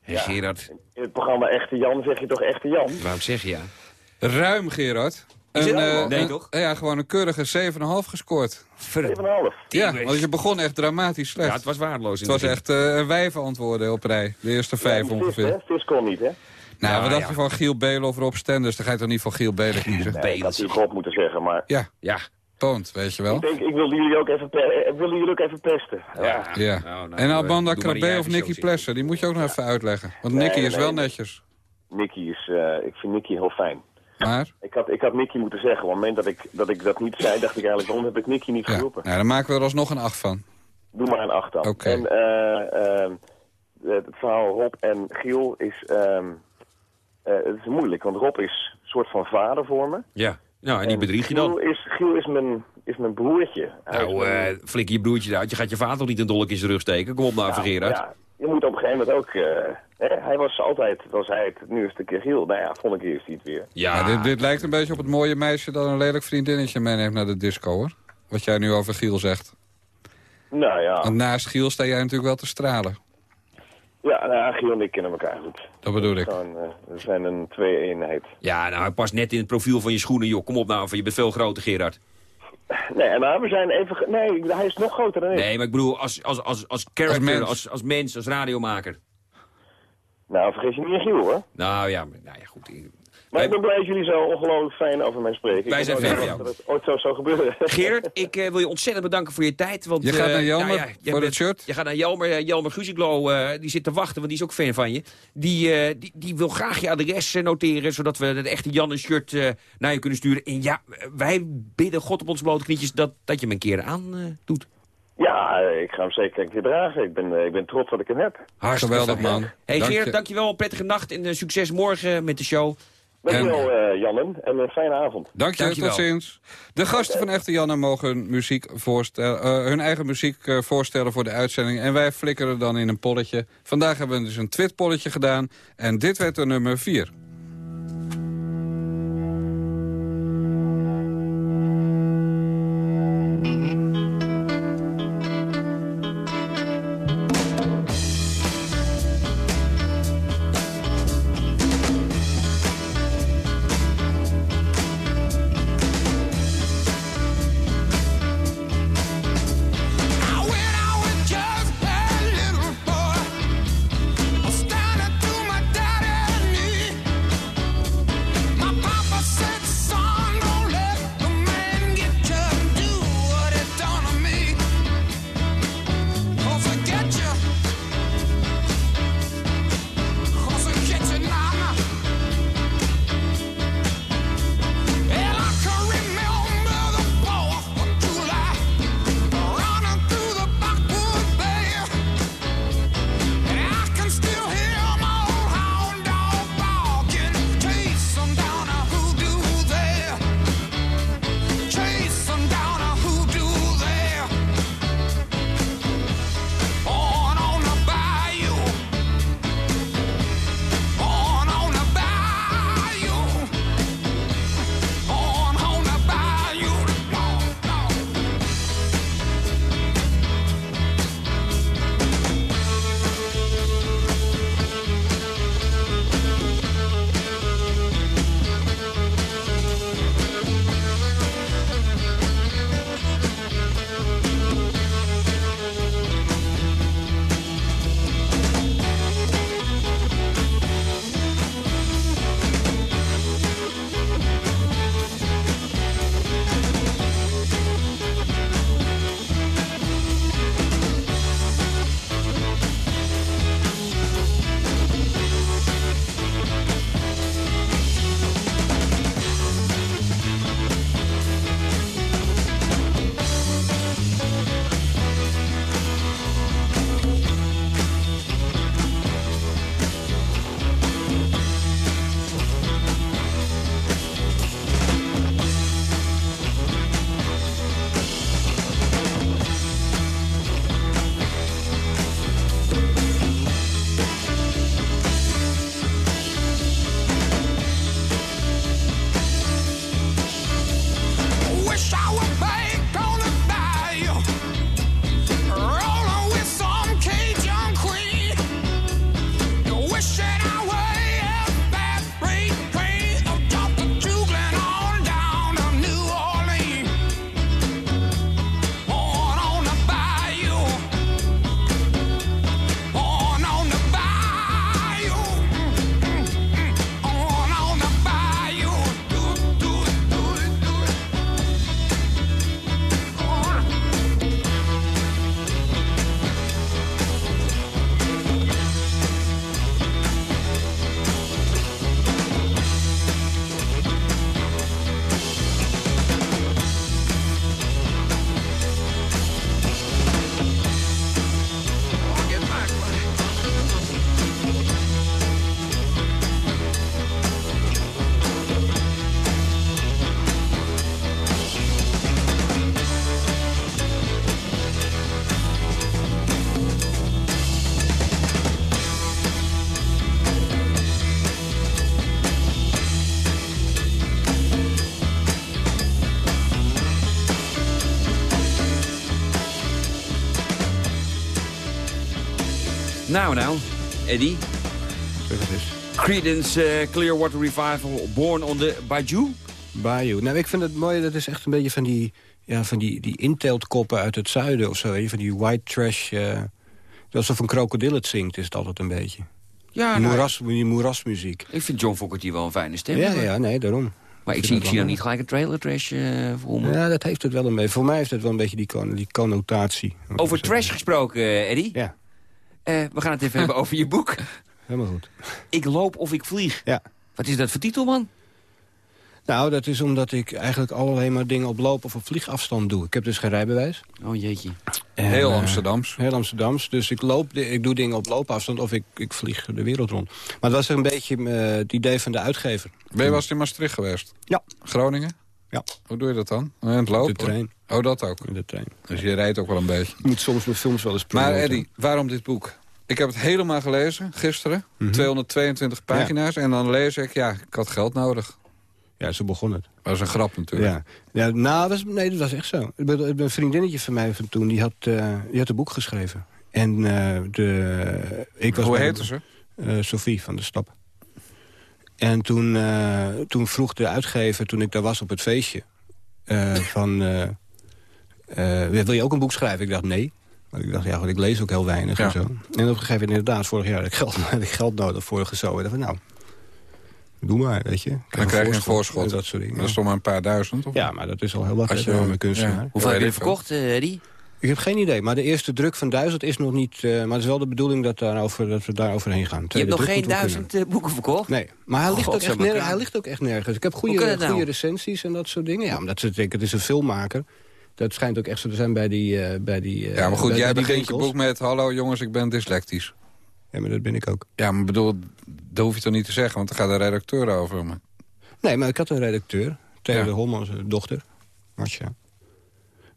[SPEAKER 5] Hey, Gerard,
[SPEAKER 12] in het programma Echte Jan zeg je toch Echte Jan?
[SPEAKER 5] wou ik zeggen, ja.
[SPEAKER 6] Ruim, Gerard.
[SPEAKER 5] Het
[SPEAKER 6] Een, eh,
[SPEAKER 5] Nee,
[SPEAKER 6] een-
[SPEAKER 5] toch?
[SPEAKER 6] Ja, gewoon een keurige 7,5 gescoord.
[SPEAKER 12] 7,5.
[SPEAKER 6] Ja, want je begon echt dramatisch slecht.
[SPEAKER 5] Ja, het was waardeloos. in
[SPEAKER 6] Het was
[SPEAKER 5] het
[SPEAKER 6] echt eh, een wijvenantwoorden op rij. De eerste vijf ongeveer.
[SPEAKER 12] Vis kon niet, hè?
[SPEAKER 6] Nou, wat dacht
[SPEAKER 5] ja.
[SPEAKER 6] je van Giel Belen of Rob Stenders? Dan ga je toch niet voor Giel Belen kiezen?
[SPEAKER 12] Nee, ik had op moeten zeggen, maar...
[SPEAKER 6] Ja,
[SPEAKER 5] Ja.
[SPEAKER 6] Poont, weet je wel.
[SPEAKER 12] Ik denk, ik wilde jullie ook even, pe- eh, wilde jullie ook even pesten. Ja.
[SPEAKER 6] Ja.
[SPEAKER 5] Nou, nou,
[SPEAKER 6] en
[SPEAKER 5] eh, die
[SPEAKER 6] Krabbe of Nicky Plessen? Die moet je ook nog even uitleggen. Want
[SPEAKER 12] Nee,
[SPEAKER 6] Nicky is
[SPEAKER 12] nee,
[SPEAKER 6] wel netjes.
[SPEAKER 12] Nicky is... eh, ik vind Nicky heel fijn.
[SPEAKER 6] Maar, [LAUGHS]
[SPEAKER 12] Ik had, ik had Nicky moeten zeggen. Op het moment dat ik, dat ik dat niet zei, dacht ik eigenlijk... waarom heb ik Nicky niet
[SPEAKER 6] ja.
[SPEAKER 12] geroepen?
[SPEAKER 6] ja, dan maken we er alsnog een acht van.
[SPEAKER 12] Doe maar een acht dan.
[SPEAKER 6] Oké.
[SPEAKER 12] En eh, ehm, het verhaal Rob en Giel is... ehm, eh, het is moeilijk, want Rob is een soort van vader voor me.
[SPEAKER 5] Ja. Nou, en die bedrieg je dan.
[SPEAKER 12] Giel is, Giel is, mijn, is mijn broertje. Hij
[SPEAKER 5] Nou,
[SPEAKER 12] mijn-
[SPEAKER 5] eh flikker je broertje eruit. Je gaat je vader niet een dolk in zijn rug steken? Kom op nou, even, Gerard.
[SPEAKER 12] Ja, je moet op een gegeven moment ook... eh, hè, hij was altijd, was hij het, nu is het een keer Giel. Nou ja, volgende keer is hij het weer.
[SPEAKER 5] Ja,
[SPEAKER 6] Ja, dit, dit lijkt een beetje op het mooie meisje dat een lelijk vriendinnetje meeneemt naar de disco, hoor. Wat jij nu over Giel zegt.
[SPEAKER 12] Nou ja,
[SPEAKER 6] Want naast Giel sta jij natuurlijk wel te stralen.
[SPEAKER 12] ja nou, Giel en ik kennen elkaar goed.
[SPEAKER 6] Dat bedoel ik.
[SPEAKER 12] Gewoon, eh, we zijn een twee-eenheid.
[SPEAKER 5] ja, nou, hij past net in het profiel van je schoenen, joh. Kom op nou, van je bent veel groter, Gerard.
[SPEAKER 12] Nee, maar we zijn even... Nee, hij is nog groter dan ik.
[SPEAKER 5] Nee, maar ik bedoel, als, als, als, als character,
[SPEAKER 6] mens.
[SPEAKER 5] als, als mens, als radiomaker.
[SPEAKER 12] Nou, vergeet je niet in Giel, hoor.
[SPEAKER 5] Nou ja, maar- nou ja goed.
[SPEAKER 12] Maar ik ben blij dat jullie zo ongelooflijk fijn over mij spreken. Ik
[SPEAKER 5] Wij zijn
[SPEAKER 12] nooit
[SPEAKER 5] fan van
[SPEAKER 12] verwacht
[SPEAKER 5] jou.
[SPEAKER 12] Dat het ooit zo zou gebeuren. [LAUGHS]
[SPEAKER 5] Geert, ik eh, wil je ontzettend bedanken voor je tijd. Want,
[SPEAKER 6] Je gaat
[SPEAKER 5] eh,
[SPEAKER 6] naar Jelmer
[SPEAKER 5] nou ja, jij
[SPEAKER 6] voor
[SPEAKER 5] bent-
[SPEAKER 6] het shirt?
[SPEAKER 5] Je gaat naar Jelmer. eh, Jelmer Guziklo, eh, die zit te wachten, want die is ook fan van je. Die, eh, die, die wil graag je adres eh, noteren, zodat we het echte Jan een shirt eh, naar je kunnen sturen. En ja, wij bidden God op ons blote knietjes dat, dat je hem een keer aan eh, doet.
[SPEAKER 12] Ja, eh, ik ga hem zeker een keer dragen. Ik ben, eh, ik ben trots dat ik hem heb.
[SPEAKER 5] Hartstikke
[SPEAKER 6] Geweldig,
[SPEAKER 5] fijn.
[SPEAKER 6] man.
[SPEAKER 5] Hey
[SPEAKER 6] Dank
[SPEAKER 5] Geert,
[SPEAKER 6] je.
[SPEAKER 5] dankjewel. Prettige nacht en eh, succes morgen met de show.
[SPEAKER 12] Dankjewel, eh Jannen. En een fijne avond.
[SPEAKER 6] Dank je,
[SPEAKER 5] Dankjewel.
[SPEAKER 6] tot ziens. De gasten van Echte Janne mogen hun, muziek voorstellen, eh, hun eigen muziek eh, voorstellen voor de uitzending. En wij flikkeren dan in een polletje. Vandaag hebben we dus een twitpolletje gedaan. En dit werd de nummer 4.
[SPEAKER 5] Nou, nou, Eddie.
[SPEAKER 11] Zeg het eens.
[SPEAKER 5] Creedence eh, Clearwater Revival, Born on the Bayou.
[SPEAKER 11] Bayou. Nou, ik vind het mooi, dat is echt een beetje van die, ja, van die, die inteeltkoppen uit het zuiden of zo. Van die white trash. eh alsof een krokodil het zingt, is het altijd een beetje.
[SPEAKER 5] Ja,
[SPEAKER 11] die,
[SPEAKER 5] nou,
[SPEAKER 11] moeras, die moerasmuziek.
[SPEAKER 5] ik vind John Fogerty wel een fijne stem.
[SPEAKER 11] Ja,
[SPEAKER 5] maar-
[SPEAKER 11] ja, nee, daarom.
[SPEAKER 5] Maar ik zie, ik zie dan niet gelijk een trailer trash eh voor me.
[SPEAKER 11] Ja, dat heeft het wel een beetje. Voor mij heeft het wel een beetje die, die connotatie.
[SPEAKER 5] Over trash gesproken, Eddie.
[SPEAKER 11] Ja,
[SPEAKER 5] Eh, we gaan het even [LAUGHS] hebben over je boek.
[SPEAKER 11] helemaal goed.
[SPEAKER 5] Ik loop of ik vlieg.
[SPEAKER 11] Ja.
[SPEAKER 5] Wat is dat voor titel, man?
[SPEAKER 11] Nou, dat is omdat ik eigenlijk alleen maar dingen op loop- of op vliegafstand doe. Ik heb dus geen rijbewijs.
[SPEAKER 5] Oh jeetje.
[SPEAKER 11] En,
[SPEAKER 6] Heel
[SPEAKER 11] eh,
[SPEAKER 6] Amsterdams.
[SPEAKER 11] Heel Amsterdams. Dus ik, loop, ik doe dingen op loopafstand of ik, ik vlieg de wereld rond. Maar het was een beetje eh, het idee van de uitgever.
[SPEAKER 6] Ben je eens in Maastricht geweest?
[SPEAKER 11] Ja.
[SPEAKER 6] Groningen?
[SPEAKER 11] Ja.
[SPEAKER 6] Hoe doe je dat dan? In het lopen?
[SPEAKER 11] de trein.
[SPEAKER 6] Oh, dat ook.
[SPEAKER 11] In de trein.
[SPEAKER 6] Dus je rijdt ook wel een beetje.
[SPEAKER 11] Je moet soms met films wel eens
[SPEAKER 6] Maar
[SPEAKER 11] promoten.
[SPEAKER 6] Eddy, waarom dit boek? Ik heb het helemaal gelezen, gisteren.
[SPEAKER 11] Mhm.
[SPEAKER 6] 222 pagina's. En dan lees ik, ja, ik had geld nodig.
[SPEAKER 11] Ja, zo begon het.
[SPEAKER 6] Dat was een grap natuurlijk.
[SPEAKER 11] Ja, ja nou, dat nee, dat was echt zo. Een vriendinnetje van mij van toen, die had, eh, die had een boek geschreven. En eh, de, ik was
[SPEAKER 6] Hoe heette ze?
[SPEAKER 11] eh, Sophie van de Stap. En toen, toen vroeg de uitgever, toen ik daar was op het feestje... [LAUGHS] van, wil je ook een boek schrijven? Ik dacht, nee. Want ik dacht, ja, goed, ik lees ook heel weinig
[SPEAKER 6] Ja.
[SPEAKER 11] en zo. En op een gegeven moment, inderdaad, vorig jaar had ik geld, [LAUGHS] had ik geld nodig voor gezo. En ik dacht, van, nou, doe maar, weet je.
[SPEAKER 6] Dan krijg je een voorschot.
[SPEAKER 11] en Dat soort dingen.
[SPEAKER 6] Dat is toch maar een paar duizend? Of?
[SPEAKER 11] Ja, maar dat is al heel wat
[SPEAKER 6] Als je-
[SPEAKER 11] een kunstenaar.
[SPEAKER 6] ja.
[SPEAKER 5] Hoeveel heb je verkocht, eh, Eddie?
[SPEAKER 11] Ik heb geen idee, maar de eerste druk van duizend is nog niet... eh, maar het is wel de bedoeling dat, daarover, dat we daar overheen gaan.
[SPEAKER 5] Je hebt nog geen duizend eh, boeken verkocht?
[SPEAKER 11] Nee, maar hij ligt, ook echt
[SPEAKER 5] Godsamme,
[SPEAKER 11] ner- hij ligt ook echt nergens. Ik heb goede,
[SPEAKER 5] het nou?
[SPEAKER 11] goede recensies en dat soort dingen. Ja, omdat ze denken, het is een filmmaker. Dat schijnt ook echt zo te zijn bij die... eh, bij die eh,
[SPEAKER 6] Ja, maar goed, jij begint je boek met... Hallo jongens, ik ben dyslectisch.
[SPEAKER 11] Ja, maar dat ben ik ook.
[SPEAKER 6] Ja, maar bedoel, dat hoef je toch niet te zeggen, want dan gaat de redacteur over me.
[SPEAKER 11] Nee, maar ik had een redacteur. Theo
[SPEAKER 6] Ja.
[SPEAKER 11] de Holman, zijn dochter. Marcia.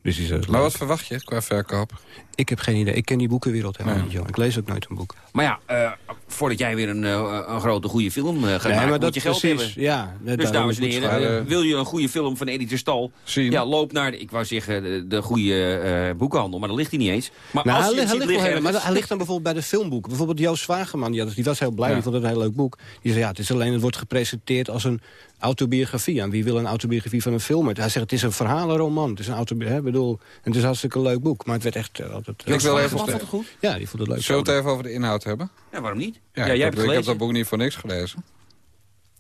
[SPEAKER 11] Dus zei,
[SPEAKER 6] Maar wat verwacht je qua verkoop?
[SPEAKER 11] Ik heb geen idee. Ik ken die boekenwereld helemaal
[SPEAKER 6] Nee.
[SPEAKER 11] niet, joh. Ik lees ook nooit een boek.
[SPEAKER 5] Maar ja, eh, voordat jij weer een, eh, een grote goede film eh, gaat maken, moet je geld
[SPEAKER 11] precies,
[SPEAKER 5] hebben.
[SPEAKER 11] Ja,
[SPEAKER 5] Dus
[SPEAKER 11] daarom
[SPEAKER 5] dames en heren, wil je een goede film van Eddie ter Stal?
[SPEAKER 6] Zien.
[SPEAKER 5] Ja, loop naar, de, ik wou zeggen, de, de goede eh, boekhandel, maar daar ligt hij niet eens. Maar
[SPEAKER 11] Nou,
[SPEAKER 5] als
[SPEAKER 11] hij,
[SPEAKER 5] je
[SPEAKER 11] ligt- hij
[SPEAKER 5] liggen
[SPEAKER 11] maar hij ligt dan bijvoorbeeld bij de filmboek. Bijvoorbeeld Joost Zwageman, die, had- die was heel blij,
[SPEAKER 6] Ja.
[SPEAKER 11] die vond het een heel leuk boek. Die zei, ja, het is alleen, het wordt gepresenteerd als een autobiografie. En wie wil een autobiografie van een filmer? Hij zegt, het is een verhalenroman. Het is een autobiografie, bedoel, en het is een hartstikke leuk boek. Maar het werd echt eh, altijd... eh,
[SPEAKER 6] Ik wil even
[SPEAKER 5] het goed?
[SPEAKER 11] Ja, die vond het leuk.
[SPEAKER 6] Zullen we het even over de inhoud hebben?
[SPEAKER 5] Ja, waarom niet?
[SPEAKER 6] Ja,
[SPEAKER 5] Ja,
[SPEAKER 6] ik,
[SPEAKER 5] jij
[SPEAKER 6] heb,
[SPEAKER 5] hebt het
[SPEAKER 6] ik heb dat boek niet voor niks gelezen.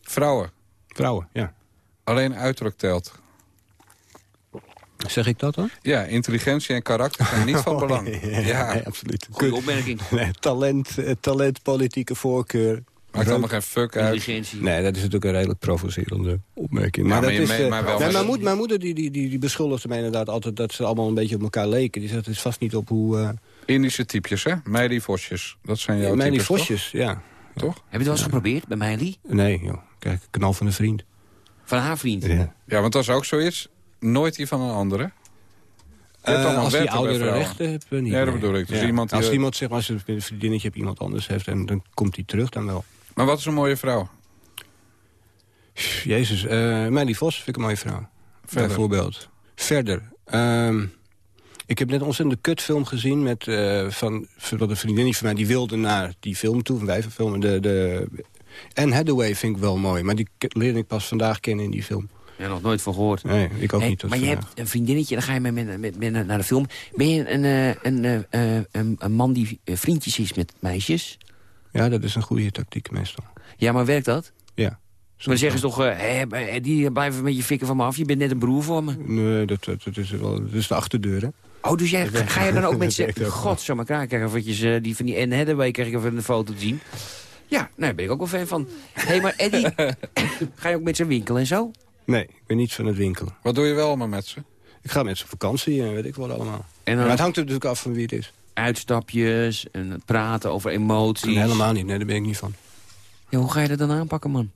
[SPEAKER 6] Vrouwen.
[SPEAKER 11] Vrouwen, ja.
[SPEAKER 6] Alleen uiterlijk telt.
[SPEAKER 11] Zeg ik dat dan?
[SPEAKER 6] Ja, intelligentie en karakter zijn niet van [LAUGHS] belang. Ja,
[SPEAKER 11] Nee, absoluut.
[SPEAKER 5] Goeie opmerking.
[SPEAKER 11] Nee, talent, eh, talent, politieke voorkeur.
[SPEAKER 6] Maakt allemaal geen fuck uit.
[SPEAKER 11] Nee, dat is natuurlijk een redelijk provocerende opmerking.
[SPEAKER 6] Ja,
[SPEAKER 11] Maar, dat
[SPEAKER 6] je
[SPEAKER 11] is, eh,
[SPEAKER 6] maar wel
[SPEAKER 11] nee, mijn, moed- mijn moeder die, die, die, die beschuldigde mij inderdaad altijd dat ze allemaal een beetje op elkaar leken. Die zegt, het is vast niet op hoe... eh
[SPEAKER 6] Indische typjes, hè? Meili Vosjes. Dat zijn jouw
[SPEAKER 11] die
[SPEAKER 6] types,
[SPEAKER 11] vosjes, ja.
[SPEAKER 6] toch?
[SPEAKER 5] Heb je het wel eens geprobeerd bij Meili?
[SPEAKER 11] Nee, joh. Kijk, knal van een vriend.
[SPEAKER 5] Van haar vriend?
[SPEAKER 11] Ja.
[SPEAKER 6] Ja, want dat is ook zoiets. Nooit die van een andere. Je hebt
[SPEAKER 11] Eh, als
[SPEAKER 6] bij
[SPEAKER 11] oudere rechten hebben, niet.
[SPEAKER 6] Ja, dat bedoel ik. Dus iemand die-
[SPEAKER 11] als iemand, zeg maar, als een vriendinnetje hebt, iemand anders heeft... en dan komt hij terug, dan wel.
[SPEAKER 6] Maar wat is een mooie vrouw?
[SPEAKER 11] Jezus, eh Mandy Vos vind ik een mooie vrouw.
[SPEAKER 6] Verder.
[SPEAKER 11] Bijvoorbeeld. Verder. ehm, ik heb net een ontzettende kutfilm gezien met eh, van, van een vriendinnetje van mij. Die wilde naar die film toe, een wijvenfilm. De, de, Anne Hathaway vind ik wel mooi, maar die leerde ik pas vandaag kennen in die film.
[SPEAKER 5] Ja, nog nooit van gehoord.
[SPEAKER 11] Nee, ik ook
[SPEAKER 5] Hey,
[SPEAKER 11] niet. tot
[SPEAKER 5] maar je hebt een vriendinnetje, dan ga je met, met, met, met naar de film. Ben je een, eh, een, eh, eh, een, een man die vriendjes is met meisjes?
[SPEAKER 11] Ja, dat is een goede tactiek meestal.
[SPEAKER 5] Ja, maar werkt dat?
[SPEAKER 11] Ja.
[SPEAKER 5] Maar dan zeggen ze toch, eh, hé, hé, die blijven met je fikken van me af. Je bent net een broer voor me.
[SPEAKER 11] Nee, dat, dat, dat is wel, dat is de achterdeur, hè?
[SPEAKER 5] Oh, dus jij, [LAUGHS] ga, ga je dan ook met [LAUGHS] ze... God, zo maar krijg ik eventjes eh, die van die Anne Hathaway krijg ik even een foto te zien. Ja, nou, daar ben ik ook wel fan van. Hé, hey, maar Eddie, [LAUGHS] ga je ook met zijn winkel en zo?
[SPEAKER 11] Nee, ik ben niet van het winkelen.
[SPEAKER 6] Wat doe je wel allemaal met ze?
[SPEAKER 11] Ik ga met ze op vakantie en weet ik wat allemaal.
[SPEAKER 5] En
[SPEAKER 11] Maar
[SPEAKER 5] dan
[SPEAKER 11] het hangt er natuurlijk af van wie het is.
[SPEAKER 5] Uitstapjes en praten over emoties.
[SPEAKER 11] Nee, helemaal niet, nee, daar ben ik niet van.
[SPEAKER 5] Ja, hoe ga je dat dan aanpakken, man?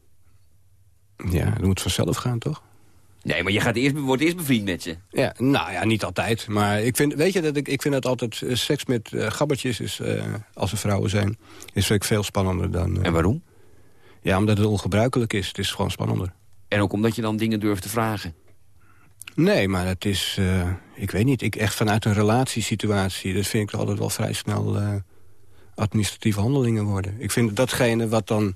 [SPEAKER 11] Ja, dat moet vanzelf gaan, toch?
[SPEAKER 5] Nee, maar je gaat eerst, wordt eerst bevriend met ze.
[SPEAKER 11] Ja, nou ja, niet altijd. Maar ik vind, weet je, dat ik, ik vind dat altijd eh, seks met eh, gabbertjes, is, eh, als er vrouwen zijn, is ik veel spannender dan...
[SPEAKER 5] En waarom?
[SPEAKER 11] Ja, omdat het ongebruikelijk is. Het is gewoon spannender.
[SPEAKER 5] En ook omdat je dan dingen durft te vragen.
[SPEAKER 11] Nee, maar het is, eh, ik weet niet, ik echt vanuit een relatiesituatie, dat vind ik altijd wel vrij snel eh, administratieve handelingen worden. Ik vind datgene wat dan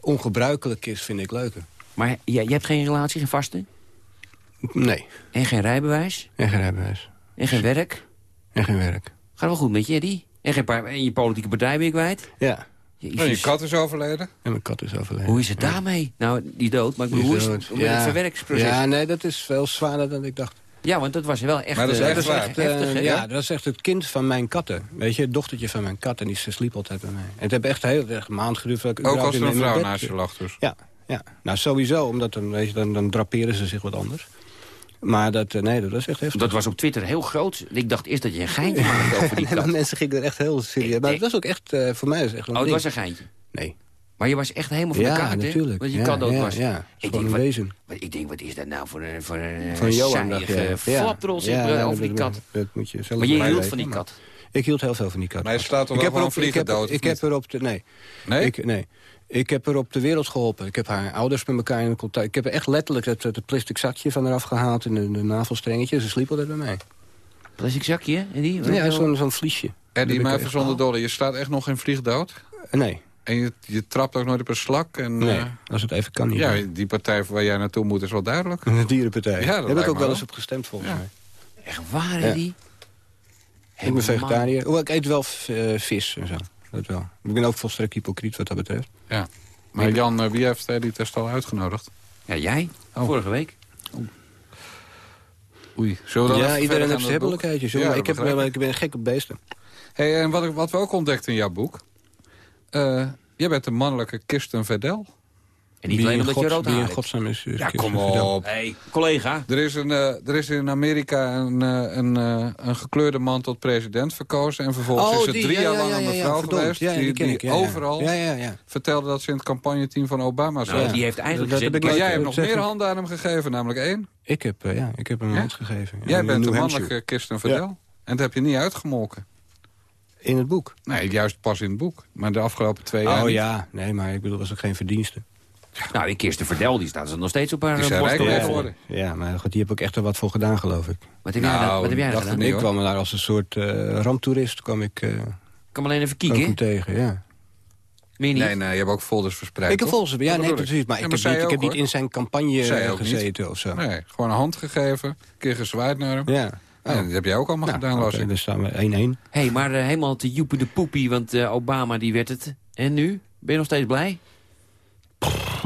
[SPEAKER 11] ongebruikelijk is, vind ik leuker.
[SPEAKER 5] Maar je, je hebt geen relatie, geen vaste?
[SPEAKER 11] Nee.
[SPEAKER 5] En geen rijbewijs?
[SPEAKER 11] En geen rijbewijs.
[SPEAKER 5] En geen werk?
[SPEAKER 11] En geen werk.
[SPEAKER 5] Gaat wel goed met je, Eddie? En, geen en je politieke partij ben je kwijt?
[SPEAKER 11] Ja.
[SPEAKER 5] Jezus.
[SPEAKER 6] Oh, je kat is overleden?
[SPEAKER 11] En mijn kat is overleden.
[SPEAKER 5] Hoe is het daarmee? Nou, die dood, maar ik bedoel, hoe is het met het verwerkingsproces?
[SPEAKER 11] Ja, nee, dat is veel zwaarder dan ik dacht.
[SPEAKER 5] Ja, want dat was wel echt,
[SPEAKER 6] Maar dat is
[SPEAKER 5] eh,
[SPEAKER 6] echt
[SPEAKER 5] heftig?
[SPEAKER 11] Eh, ja, dat is echt het kind van mijn katten. Weet je, het dochtertje van mijn kat. En die ze sliep altijd bij mij. En het heeft echt heel echt een maand geduurd. voordat ik
[SPEAKER 6] Ook als er
[SPEAKER 11] in
[SPEAKER 6] een vrouw naast je lag dus.
[SPEAKER 11] Ja, ja. Nou, sowieso. Omdat dan, weet je, dan, dan draperen ze zich wat anders. Maar dat, eh, nee, dat is echt heftig.
[SPEAKER 5] Dat was op Twitter heel groot. Ik dacht eerst dat je een geintje maakte [LAUGHS] over die kat.
[SPEAKER 11] mensen gingen er echt heel serieus. Maar het was ook echt, eh, voor mij is echt een
[SPEAKER 5] Oh, het was een geintje.
[SPEAKER 11] Nee.
[SPEAKER 5] Maar je was echt helemaal van
[SPEAKER 11] Ja,
[SPEAKER 5] de kaart, hè?
[SPEAKER 11] natuurlijk.
[SPEAKER 5] Dat je
[SPEAKER 11] Ja,
[SPEAKER 5] kat dood
[SPEAKER 11] ja,
[SPEAKER 5] was.
[SPEAKER 11] ja.
[SPEAKER 5] Ik denk,
[SPEAKER 11] een
[SPEAKER 5] wat,
[SPEAKER 11] wezen.
[SPEAKER 5] wat- ik denk, wat is dat nou voor een, voor een
[SPEAKER 11] Van Johan
[SPEAKER 5] saaiige.
[SPEAKER 11] Ja.
[SPEAKER 5] flapdrol
[SPEAKER 11] Ja, ja,
[SPEAKER 5] over die kat.
[SPEAKER 11] Dat moet je zelf
[SPEAKER 5] Maar je
[SPEAKER 11] wel
[SPEAKER 5] hield van die kat?
[SPEAKER 11] Ik hield heel veel van die kat.
[SPEAKER 6] Maar je slaat toch
[SPEAKER 11] ik
[SPEAKER 6] wel
[SPEAKER 11] heb er op, ik heb,
[SPEAKER 6] vliegen dood,
[SPEAKER 11] ik heb
[SPEAKER 6] niet?
[SPEAKER 11] er op de, nee.
[SPEAKER 6] Nee?
[SPEAKER 11] Ik, nee. Ik heb er op de wereld geholpen. Ik heb haar ouders met elkaar in contact. Ik heb er echt letterlijk het, het plastic zakje van eraf gehaald... en de, de navelstrengetje. Ze sliep altijd bij mij.
[SPEAKER 5] Plastic zakje, en die?
[SPEAKER 11] Ja, zo'n zo'n vliesje.
[SPEAKER 6] Eddie,
[SPEAKER 11] Dat
[SPEAKER 6] maar zonder dolle. Je slaat echt nog in vliegdood?
[SPEAKER 11] echt- Nee,
[SPEAKER 6] En je, je trapt ook nooit op een slak? En,
[SPEAKER 11] nee.
[SPEAKER 6] eh,
[SPEAKER 11] Als het even kan niet.
[SPEAKER 6] ja, die partij waar jij naartoe moet is wel duidelijk. [LAUGHS]
[SPEAKER 11] De dierenpartij.
[SPEAKER 6] Ja, dat
[SPEAKER 11] Daar heb ik ook wel eens op gestemd volgens
[SPEAKER 6] Ja.
[SPEAKER 11] mij.
[SPEAKER 5] Echt waar,
[SPEAKER 11] Ja.
[SPEAKER 5] Eddie?
[SPEAKER 11] Ik ben vegetariër. Hoewel, ik eet wel eh, vis en zo. Dat wel. Ik ben ook volstrekt hypocriet wat dat betreft.
[SPEAKER 6] Ja. Maar Jan, eh, wie heeft Eddie Test al uitgenodigd?
[SPEAKER 5] Ja, jij?
[SPEAKER 6] Oh.
[SPEAKER 5] Vorige week.
[SPEAKER 6] Oei. Zullen we
[SPEAKER 11] ja, iedereen heeft zijn.
[SPEAKER 6] Ja,
[SPEAKER 11] ik, heb,
[SPEAKER 6] ik.
[SPEAKER 11] ben gek op beesten.
[SPEAKER 6] Hey, en wat, wat we ook ontdekten in jouw boek... eh, jij bent de mannelijke Kirsten Verdel.
[SPEAKER 5] En niet alleen omdat je rood haar
[SPEAKER 11] in
[SPEAKER 5] hebt.
[SPEAKER 11] godsnaam is... is
[SPEAKER 6] Ja, kom op.
[SPEAKER 5] Hey, collega.
[SPEAKER 6] Er is, een, eh, er is in Amerika een, eh, een, eh, een gekleurde man tot president verkozen. En vervolgens
[SPEAKER 11] Oh,
[SPEAKER 6] is er
[SPEAKER 11] die,
[SPEAKER 6] drie
[SPEAKER 11] ja,
[SPEAKER 6] jaar
[SPEAKER 11] ja,
[SPEAKER 6] lang
[SPEAKER 11] ja,
[SPEAKER 6] een
[SPEAKER 11] ja,
[SPEAKER 6] mevrouw geweest... Die,
[SPEAKER 11] die ken
[SPEAKER 6] die
[SPEAKER 11] ik, ja,
[SPEAKER 6] overal
[SPEAKER 11] Ja, ja, ja.
[SPEAKER 6] vertelde dat ze in het campagneteam van Obama zat.
[SPEAKER 5] Nou, die heeft eigenlijk
[SPEAKER 11] Dat-
[SPEAKER 6] Maar jij hebt nog meer handen aan hem gegeven, namelijk één.
[SPEAKER 11] Ik heb, eh, ja, ik heb hem een
[SPEAKER 6] Ja?
[SPEAKER 11] hand gegeven.
[SPEAKER 6] Jij bent de
[SPEAKER 11] Hampshire.
[SPEAKER 6] mannelijke Kirsten Verdel. En dat heb je niet uitgemolken.
[SPEAKER 11] In het boek?
[SPEAKER 6] Nee, juist pas in het boek. Maar de afgelopen twee jaar
[SPEAKER 11] Oh ja, nee, maar ik bedoel, was ook geen verdienste.
[SPEAKER 5] Nou, die Kirsten Verdel, die staat er nog steeds op haar
[SPEAKER 6] Die
[SPEAKER 5] eh,
[SPEAKER 6] zijn
[SPEAKER 5] borst
[SPEAKER 6] rijk
[SPEAKER 5] te
[SPEAKER 6] geworden.
[SPEAKER 5] roffelen.
[SPEAKER 6] worden.
[SPEAKER 11] Ja, maar goed, die heb ik echt er wat voor gedaan, geloof ik.
[SPEAKER 5] Wat heb jij,
[SPEAKER 6] Nou,
[SPEAKER 5] gedaan? wat heb jij
[SPEAKER 6] dacht
[SPEAKER 5] gedaan?
[SPEAKER 11] ik kwam er daar als een soort eh ramptoerist, kwam ik, eh
[SPEAKER 5] kan me alleen even
[SPEAKER 11] kwam ik
[SPEAKER 5] kieken.
[SPEAKER 11] hem tegen, ja.
[SPEAKER 5] Meer niet?
[SPEAKER 6] Nee, nee, je hebt ook folders verspreid,
[SPEAKER 11] Ik heb hem, ja, nee, precies. Maar
[SPEAKER 6] Ja,
[SPEAKER 11] ik
[SPEAKER 6] maar
[SPEAKER 11] heb, niet, ik heb niet in zijn campagne gezeten of zo.
[SPEAKER 6] Nee, gewoon een hand gegeven, een keer gezwaaid naar hem.
[SPEAKER 11] Ja.
[SPEAKER 6] Ja, dat heb jij ook allemaal
[SPEAKER 11] Nou,
[SPEAKER 6] gedaan, las
[SPEAKER 11] oké,
[SPEAKER 6] ik.
[SPEAKER 11] dan staan we 1-1.
[SPEAKER 5] Hé, hey, maar helemaal te joepen de poepie, want eh, Obama die werd het. En nu? Ben je nog steeds blij?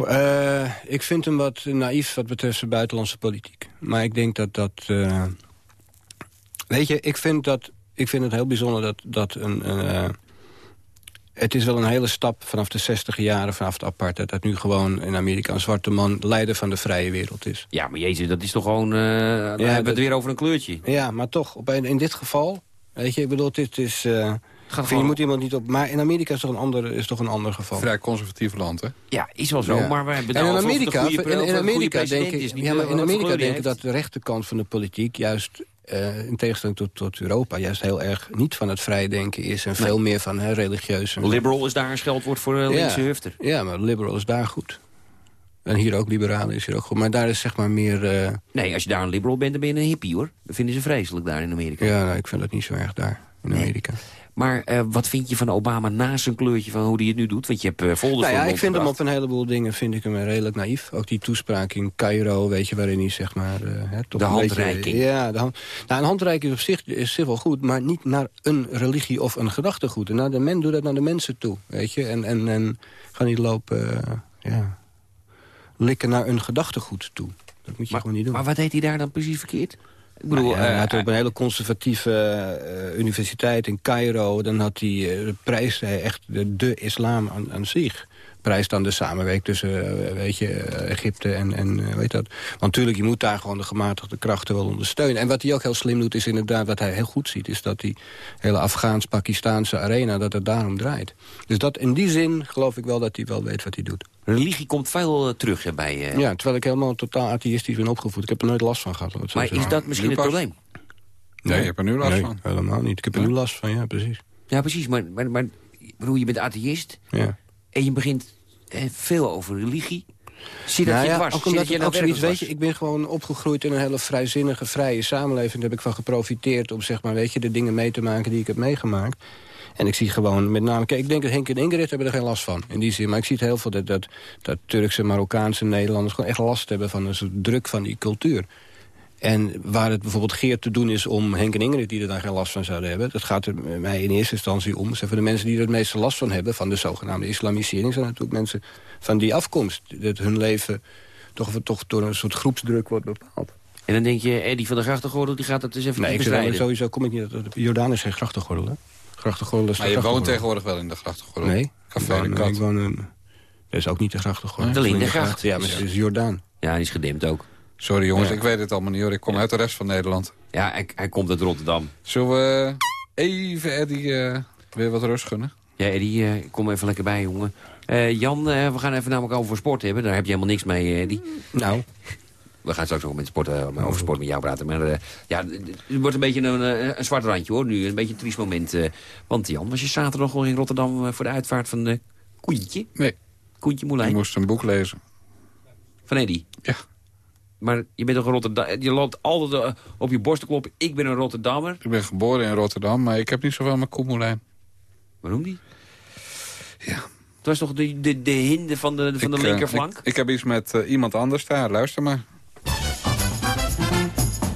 [SPEAKER 11] Eh, ik vind hem wat naïef wat betreft zijn buitenlandse politiek. Maar ik denk dat dat... eh, weet je, ik vind, dat, ik vind het heel bijzonder dat, dat een... een, eh, het is wel een hele stap vanaf de 60 jaren, vanaf de apartheid... dat nu gewoon in Amerika een zwarte man leider van de vrije wereld is.
[SPEAKER 5] Ja, maar jezus, dat is toch gewoon... dan hebben we het weer over een kleurtje.
[SPEAKER 11] Ja, maar toch, op een, in dit geval... Weet je, ik bedoel, dit is... eh, vind, je moet iemand niet op... Maar in Amerika is toch een ander, is toch een ander geval.
[SPEAKER 6] Vrij conservatief land, hè?
[SPEAKER 5] Ja, is wel zo,
[SPEAKER 11] Ja.
[SPEAKER 5] maar we hebben
[SPEAKER 11] En in Amerika,
[SPEAKER 5] goede-
[SPEAKER 11] in, Amerika denk ik,
[SPEAKER 5] is, niet,
[SPEAKER 11] ja, maar
[SPEAKER 5] eh,
[SPEAKER 11] in Amerika denk ik dat de rechterkant van de politiek juist, eh, in tegenstelling tot, tot Europa, juist heel erg niet van het vrij denken is en veel meer van hè, religieus.
[SPEAKER 5] Liberal is daar een scheldwoord voor uh, linkse hufter.
[SPEAKER 11] Ja, maar liberal is daar goed. En hier ook liberaal is hier ook goed. Maar daar is zeg maar meer... eh,
[SPEAKER 5] Nee, als je daar een liberal bent, dan ben je een hippie, hoor. Dat vinden ze vreselijk daar in Amerika.
[SPEAKER 11] ja, nou, ik vind dat niet zo erg daar, in Amerika.
[SPEAKER 5] Maar eh, wat vind je van Obama naast zijn kleurtje van hoe hij het nu doet? Want je hebt uh, folders
[SPEAKER 11] Nou ja, ik vind hem op een heleboel dingen vind ik hem redelijk naïef. Ook die toespraak in Cairo, weet je, waarin hij zeg maar... eh, toch
[SPEAKER 5] De
[SPEAKER 11] een beetje-
[SPEAKER 5] handreiking.
[SPEAKER 11] ja, de hand, nou, een handreiking op zich is zich wel goed... maar niet naar een religie of een gedachtegoed. En naar de men, doe dat naar de mensen toe, weet je. En, en, en ga niet lopen, eh, ja, likken naar een gedachtegoed toe. Dat moet je gewoon niet doen.
[SPEAKER 5] Maar wat deed hij daar dan precies verkeerd? Ik bedoel,
[SPEAKER 11] Nou hij
[SPEAKER 5] eh,
[SPEAKER 11] had op een hele conservatieve eh, universiteit in Cairo... dan had hij uh, prijs echt de, de islam aan, aan zich. Prijs dan de samenwerking tussen weet je, Egypte en, en weet dat. Want natuurlijk, je moet daar gewoon de gematigde krachten wel ondersteunen. En wat hij ook heel slim doet, is inderdaad wat hij heel goed ziet... is dat die hele Afghaans-Pakistaanse arena, dat het daarom draait. Dus dat, in die zin geloof ik wel dat hij wel weet wat hij doet.
[SPEAKER 5] Religie komt veel uh, terug hè, bij... Uh...
[SPEAKER 11] Ja, terwijl ik helemaal totaal atheïstisch ben opgevoed. Ik heb er nooit last van gehad.
[SPEAKER 5] Maar is dat misschien het probleem?
[SPEAKER 6] Nee, je hebt er nu last
[SPEAKER 11] nee,
[SPEAKER 6] van.
[SPEAKER 11] helemaal niet. Ik heb er nu last van, ja, precies.
[SPEAKER 5] Ja, precies. Maar, maar, maar bedoel, je bent atheïst
[SPEAKER 11] ja.
[SPEAKER 5] en je begint eh, veel over religie. Zie dat
[SPEAKER 11] nou
[SPEAKER 5] je
[SPEAKER 11] ja,
[SPEAKER 5] dwars?
[SPEAKER 11] Ook
[SPEAKER 5] Zie
[SPEAKER 11] omdat
[SPEAKER 5] dat je
[SPEAKER 11] ook
[SPEAKER 5] nou
[SPEAKER 11] zoiets, weet
[SPEAKER 5] was?
[SPEAKER 11] je, ik ben gewoon opgegroeid in een hele vrijzinnige, vrije samenleving. Daar heb ik van geprofiteerd om zeg maar, weet je, de dingen mee te maken die ik heb meegemaakt. En ik zie gewoon met name... Kijk, ik denk dat Henk en Ingrid hebben er geen last van. In die zin. Maar ik zie het heel veel dat, dat, dat Turkse, Marokkaanse Nederlanders... gewoon echt last hebben van een soort druk van die cultuur. En waar het bijvoorbeeld Geert te doen is om Henk en Ingrid... die er dan geen last van zouden hebben... dat gaat er mij in eerste instantie om... zijn voor de mensen die er het meeste last van hebben... van de zogenaamde islamisering... zijn natuurlijk mensen van die afkomst. Dat hun leven toch, toch door een soort groepsdruk wordt bepaald.
[SPEAKER 5] En dan denk je, Eddie van der Grachtengordel, die gaat dat dus even
[SPEAKER 11] Nee, ik zeg, sowieso kom ik niet... Jordaan is geen grachtengordel, hè? Grachtengordel is
[SPEAKER 6] Maar
[SPEAKER 11] de
[SPEAKER 6] je woont tegenwoordig wel in de grachtengordel.
[SPEAKER 11] Nee,
[SPEAKER 6] Café
[SPEAKER 11] ik
[SPEAKER 6] de
[SPEAKER 11] woon,
[SPEAKER 6] Kat.
[SPEAKER 11] ik woon in... Dat is ook niet de grachtengordel.
[SPEAKER 5] De Lindengracht.
[SPEAKER 11] Ja, maar het is Jordaan.
[SPEAKER 5] Ja, die is gedempt ook.
[SPEAKER 6] Sorry jongens,
[SPEAKER 11] Ja.
[SPEAKER 6] ik weet het allemaal niet hoor. Ik kom uit de rest van Nederland.
[SPEAKER 5] Ja, hij, hij komt uit Rotterdam.
[SPEAKER 6] Zullen we even Eddie eh, weer wat rust gunnen?
[SPEAKER 5] Ja, Eddie, eh, kom even lekker bij, jongen. Eh, Jan, eh, we gaan even namelijk over sport hebben. Daar heb je helemaal niks mee, eh, Eddie.
[SPEAKER 11] Nou,
[SPEAKER 5] We gaan straks ook met sport, eh, over sport met jou praten. Maar eh, ja, het wordt een beetje een, eh, een zwart randje, hoor, nu. Een beetje een triest moment. want Jan, was je zaterdag nog in Rotterdam voor de uitvaart van de Koentje?
[SPEAKER 6] Nee.
[SPEAKER 5] Koentje
[SPEAKER 6] Ik moest een boek lezen.
[SPEAKER 5] Van Eddie?
[SPEAKER 6] Ja.
[SPEAKER 5] Maar je bent toch een Rotterdam... Je loopt altijd op je borst te kloppen. Ik ben een Rotterdammer.
[SPEAKER 6] Ik ben geboren in Rotterdam, maar ik heb niet zoveel met Koemelijn.
[SPEAKER 5] Waarom niet?
[SPEAKER 6] Ja.
[SPEAKER 5] Het was toch de, de, de hinde van de, van de
[SPEAKER 6] Ik,
[SPEAKER 5] linkerflank?
[SPEAKER 6] ik, ik heb iets met iemand anders daar. Luister maar.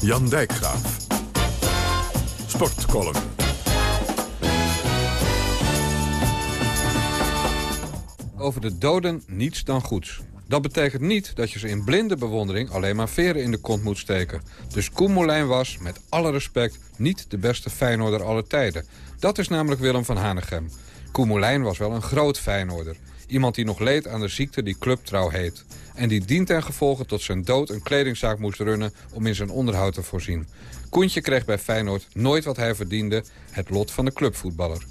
[SPEAKER 4] Jan Dijkgraaf. Sportcolumn.
[SPEAKER 6] Over de doden niets dan goeds. Dat betekent niet dat je ze in blinde bewondering alleen maar veren in de kont moet steken. Dus Koen was, met alle respect, niet de beste Feyenoorder aller tijden. Dat is namelijk Willem van Hanegem. Koen was wel een groot Feyenoorder. Iemand die nog leed aan de ziekte die clubtrouw heet. En die dient ten gevolge tot zijn dood een kledingzaak moest runnen om in zijn onderhoud te voorzien. Koentje kreeg bij Feyenoord nooit wat hij verdiende, het lot van de clubvoetballer.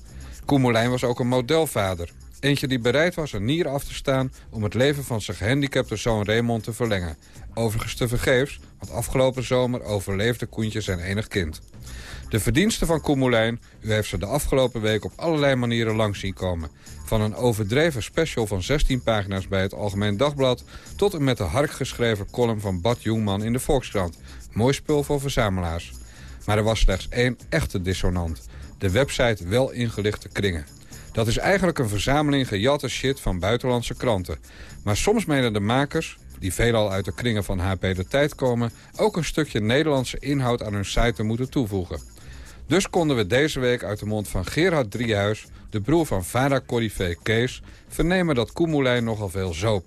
[SPEAKER 6] Koen Moulijn was ook een modelvader. Eentje die bereid was een nier af te staan om het leven van zijn gehandicapte zoon Raymond te verlengen. Overigens te vergeefs, want afgelopen zomer overleefde Koentje zijn enig kind. De verdiensten van Koen Moulijn, u heeft ze de afgelopen week op allerlei manieren langs zien komen. Van een overdreven special van 16 pagina's bij het Algemeen Dagblad... tot een met de hark geschreven column van Bad Jongman in de Volkskrant. Mooi spul voor verzamelaars. Maar er was slechts één echte dissonant. De website Wel Ingelichte Kringen. Dat is eigenlijk een verzameling gejatte shit van buitenlandse kranten. Maar soms menen de makers, die veelal uit de kringen van HP de Tijd komen... ook een stukje Nederlandse inhoud aan hun site te moeten toevoegen. Dus konden we deze week uit de mond van Gerard Driehuis... de broer van Vara Corrivé Kees... vernemen dat Koemoelijn nogal veel zoop.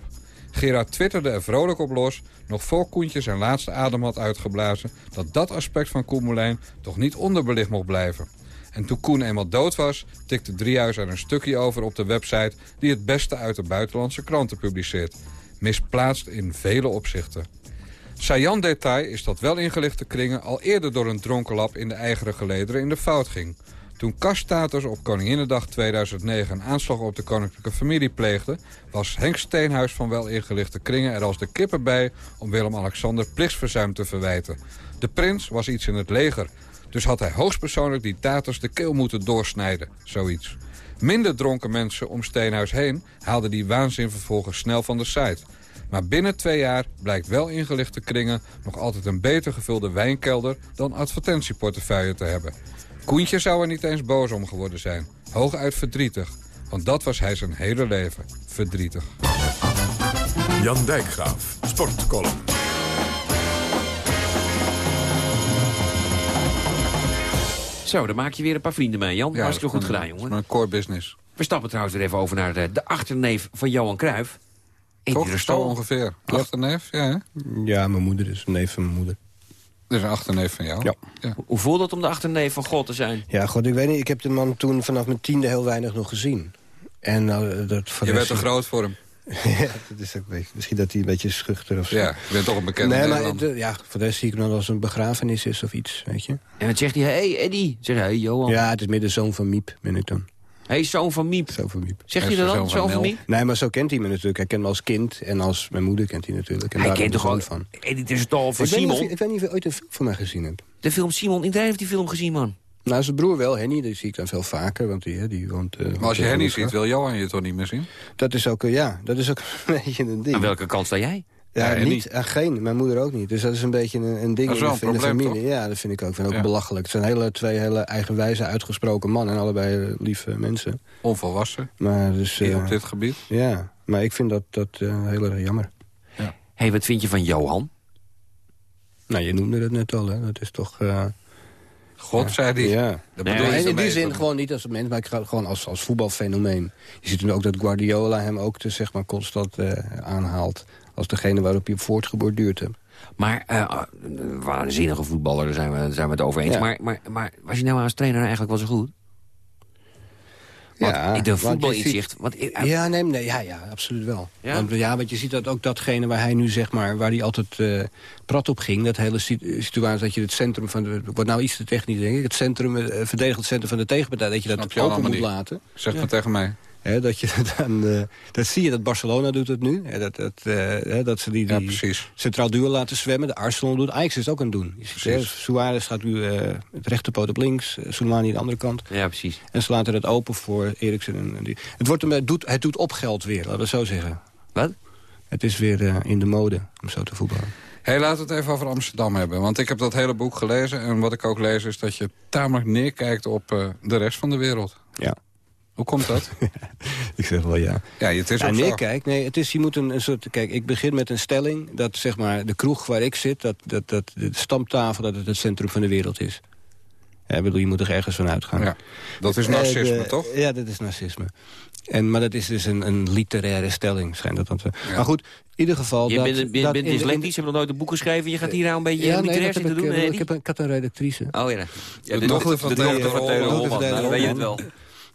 [SPEAKER 6] Gerard twitterde er vrolijk op los... nog voor Koentje zijn laatste adem had uitgeblazen... dat dat aspect van Koemoelijn toch niet onderbelicht mocht blijven. En toen Koen eenmaal dood was, tikte Driehuis er een stukje over op de website... die het beste uit de buitenlandse kranten publiceert. Misplaatst in vele opzichten. Saillant detail is dat wel ingelichte kringen al eerder door een dronkenlap in de eigen gelederen in de fout ging. Toen Kaststaters op Koninginnedag 2009 een aanslag op de koninklijke familie pleegde... was Henk Steenhuis van wel ingelichte kringen er als de kippen bij... om Willem-Alexander plichtsverzuim te verwijten. De prins was iets in het leger, dus had hij hoogstpersoonlijk die taters de keel moeten doorsnijden, zoiets. Minder dronken mensen om Steenhuis heen haalden die waanzin vervolgens snel van de site. Maar binnen twee jaar blijkt wel ingelichte kringen nog altijd een beter gevulde wijnkelder dan advertentieportefeuille te hebben. Koentje zou er niet eens boos om geworden zijn. Hooguit verdrietig. Want dat was hij zijn hele leven. Verdrietig.
[SPEAKER 4] Jan Dijkgraaf. Sportcolumn.
[SPEAKER 5] Zo, dan maak je weer een paar vrienden mee, Jan. Hartstikke goed gedaan, jongen.
[SPEAKER 6] Mijn core business.
[SPEAKER 5] We stappen trouwens weer even over naar de, de achterneef van Johan Cruijff.
[SPEAKER 6] Toch? Zo ongeveer. Achterneef? Ja?
[SPEAKER 11] Ja, mijn moeder is een neef van mijn moeder.
[SPEAKER 6] Dat is een achterneef van jou?
[SPEAKER 11] Ja.
[SPEAKER 5] Hoe voelt het om de achterneef van God te zijn?
[SPEAKER 11] Ja, god, ik weet niet. Ik heb de man toen vanaf mijn tiende heel weinig nog gezien. En uh, dat
[SPEAKER 6] Je werd te groot voor hem. [LAUGHS]
[SPEAKER 11] ja, dat is ook een beetje, misschien dat hij een beetje schuchter of zo.
[SPEAKER 6] Ja, je bent toch een bekende
[SPEAKER 11] Nee, maar ja, voor de rest zie ik nog wel als een begrafenis is of iets, weet je.
[SPEAKER 5] En dan zegt hij, hé hey, Eddie. Zeg hij, hey, Johan.
[SPEAKER 11] Ja, het is meer de zoon van Miep, ben ik dan.
[SPEAKER 5] Hij is zoon van Miep.
[SPEAKER 11] Zoon van Miep.
[SPEAKER 5] Zeg
[SPEAKER 6] Hij
[SPEAKER 5] je
[SPEAKER 6] is
[SPEAKER 5] dat dan,
[SPEAKER 6] zoon van
[SPEAKER 5] van. Miep?
[SPEAKER 11] Nee, maar zo kent hij me natuurlijk. Hij kent me als kind en als mijn moeder kent hij natuurlijk. En
[SPEAKER 5] Hij
[SPEAKER 11] daar
[SPEAKER 5] kent toch
[SPEAKER 11] ik
[SPEAKER 5] gewoon
[SPEAKER 11] van.
[SPEAKER 5] Eddie de Stal van
[SPEAKER 11] Ik weet, niet of,
[SPEAKER 5] Simon?
[SPEAKER 11] je- ik weet niet of je ooit een film van mij gezien hebt.
[SPEAKER 5] De film Simon, iedereen heeft die film gezien, man.
[SPEAKER 11] Nou, zijn broer wel, Henny, die zie ik dan veel vaker, want die, die woont... eh,
[SPEAKER 6] Maar als je Henny ziet, wil Johan je toch niet meer zien?
[SPEAKER 11] Dat is ook, eh, ja, dat is ook [LAUGHS] een beetje een ding.
[SPEAKER 5] Aan welke kant sta jij?
[SPEAKER 11] Ja,
[SPEAKER 6] Ja,
[SPEAKER 11] niet.
[SPEAKER 6] niet.
[SPEAKER 11] En geen. Mijn moeder ook niet. Dus dat is een beetje een, een ding
[SPEAKER 6] Dat is
[SPEAKER 11] in de,
[SPEAKER 6] een
[SPEAKER 11] in de familie. Ja, dat vind ik ook. Ik vind het ook
[SPEAKER 6] Ja.
[SPEAKER 11] belachelijk. Het zijn hele, twee hele eigenwijze, uitgesproken mannen. En allebei eh, lieve mensen.
[SPEAKER 6] Onvolwassen.
[SPEAKER 11] Maar dus...
[SPEAKER 6] Hier
[SPEAKER 11] eh,
[SPEAKER 6] op dit gebied.
[SPEAKER 11] Ja, maar ik vind dat, dat eh, heel erg jammer.
[SPEAKER 13] hey, wat vind je van Johan?
[SPEAKER 11] Nou, je noemde het net al, hè. Dat is toch... eh,
[SPEAKER 6] God, zei die.
[SPEAKER 11] Ja.
[SPEAKER 6] Dat
[SPEAKER 13] Nee,
[SPEAKER 11] in die zin gewoon niet als mens, maar gewoon als, als voetbalfenomeen. Je ziet nu ook dat Guardiola hem ook dus, zeg maar, constant eh, aanhaalt... als degene waarop je voortgeborduurd hebt.
[SPEAKER 13] Maar eh, een waanzinnige voetballer, daar zijn we, daar zijn we het over eens.
[SPEAKER 11] Ja.
[SPEAKER 13] Maar, maar, maar was je nou als trainer eigenlijk wel zo goed? Want
[SPEAKER 11] Ja,
[SPEAKER 13] ik de
[SPEAKER 11] want
[SPEAKER 13] voetbalinzicht...
[SPEAKER 11] ziet-
[SPEAKER 13] Want, ik-
[SPEAKER 11] Ja, nee, nee, ja, ja, absoluut wel.
[SPEAKER 13] Ja?
[SPEAKER 11] Want, ja, want je ziet dat ook datgene waar hij nu, zeg maar, waar hij altijd eh, prat op ging. Dat hele situ- situatie dat je het centrum van de... wordt nou iets te technisch, denk ik. Het centrum, eh, verdedigend centrum van de tegenpartij. Dat je dat
[SPEAKER 6] je
[SPEAKER 11] open
[SPEAKER 6] allemaal
[SPEAKER 11] moet
[SPEAKER 6] niet.
[SPEAKER 11] laten.
[SPEAKER 6] Zeg maar tegen mij.
[SPEAKER 11] Hè, dat, je [LAUGHS] dan, eh, dat zie je, dat Barcelona doet het nu. Hè, dat, dat, eh, hè, dat ze die, die centraal duo laten zwemmen. De Arsenal doet Ajax is het ook aan het doen. Ziet. Suarez gaat nu het rechterpoot op links. Uh, Soleimani de andere kant.
[SPEAKER 13] ja, precies.
[SPEAKER 11] En ze laten het open voor Eriksen. En, en die. Het, wordt hem, het, doet, het doet opgeld weer, laten we het zo zeggen.
[SPEAKER 13] Wat?
[SPEAKER 11] Het is weer eh, in de mode om zo te voetballen.
[SPEAKER 6] Hey, laten we het even over Amsterdam hebben. Want ik heb dat hele boek gelezen. En wat ik ook lees is dat je tamelijk neerkijkt op eh, de rest van de wereld.
[SPEAKER 11] Ja.
[SPEAKER 6] Hoe komt dat? [LAUGHS]
[SPEAKER 11] Ik zeg wel ja.
[SPEAKER 6] ja, het is
[SPEAKER 11] Ja,
[SPEAKER 6] ook
[SPEAKER 11] nee,
[SPEAKER 6] zo.
[SPEAKER 11] kijk, nee, het is, je moet een, een soort... Kijk, ik begin met een stelling dat zeg maar, de kroeg waar ik zit... dat, dat, dat de stamtafel dat het het centrum van de wereld is. Ja, ik bedoel, je moet er ergens van uitgaan.
[SPEAKER 6] Ja, dat is
[SPEAKER 11] Eh,
[SPEAKER 6] narcisme,
[SPEAKER 11] de-
[SPEAKER 6] toch?
[SPEAKER 11] Ja, dat is narcisme. En, maar dat is dus een, een literaire stelling, schijnt dat dan te...
[SPEAKER 6] Ja.
[SPEAKER 11] Maar goed, in ieder geval...
[SPEAKER 13] Je
[SPEAKER 11] dat,
[SPEAKER 13] bent, bent,
[SPEAKER 11] dat
[SPEAKER 13] bent dyslectisch, je hebt nog nooit een boek geschreven... je gaat hier nou een beetje
[SPEAKER 11] Ja, nee,
[SPEAKER 13] literair zitten
[SPEAKER 11] ik,
[SPEAKER 13] doen,
[SPEAKER 11] eh,
[SPEAKER 13] Eddie?
[SPEAKER 11] ik, heb een, ik had een redactrice.
[SPEAKER 13] Oh ja. ja
[SPEAKER 6] De dochter van
[SPEAKER 13] de dochter van
[SPEAKER 6] de
[SPEAKER 13] Nou, dan weet je het wel.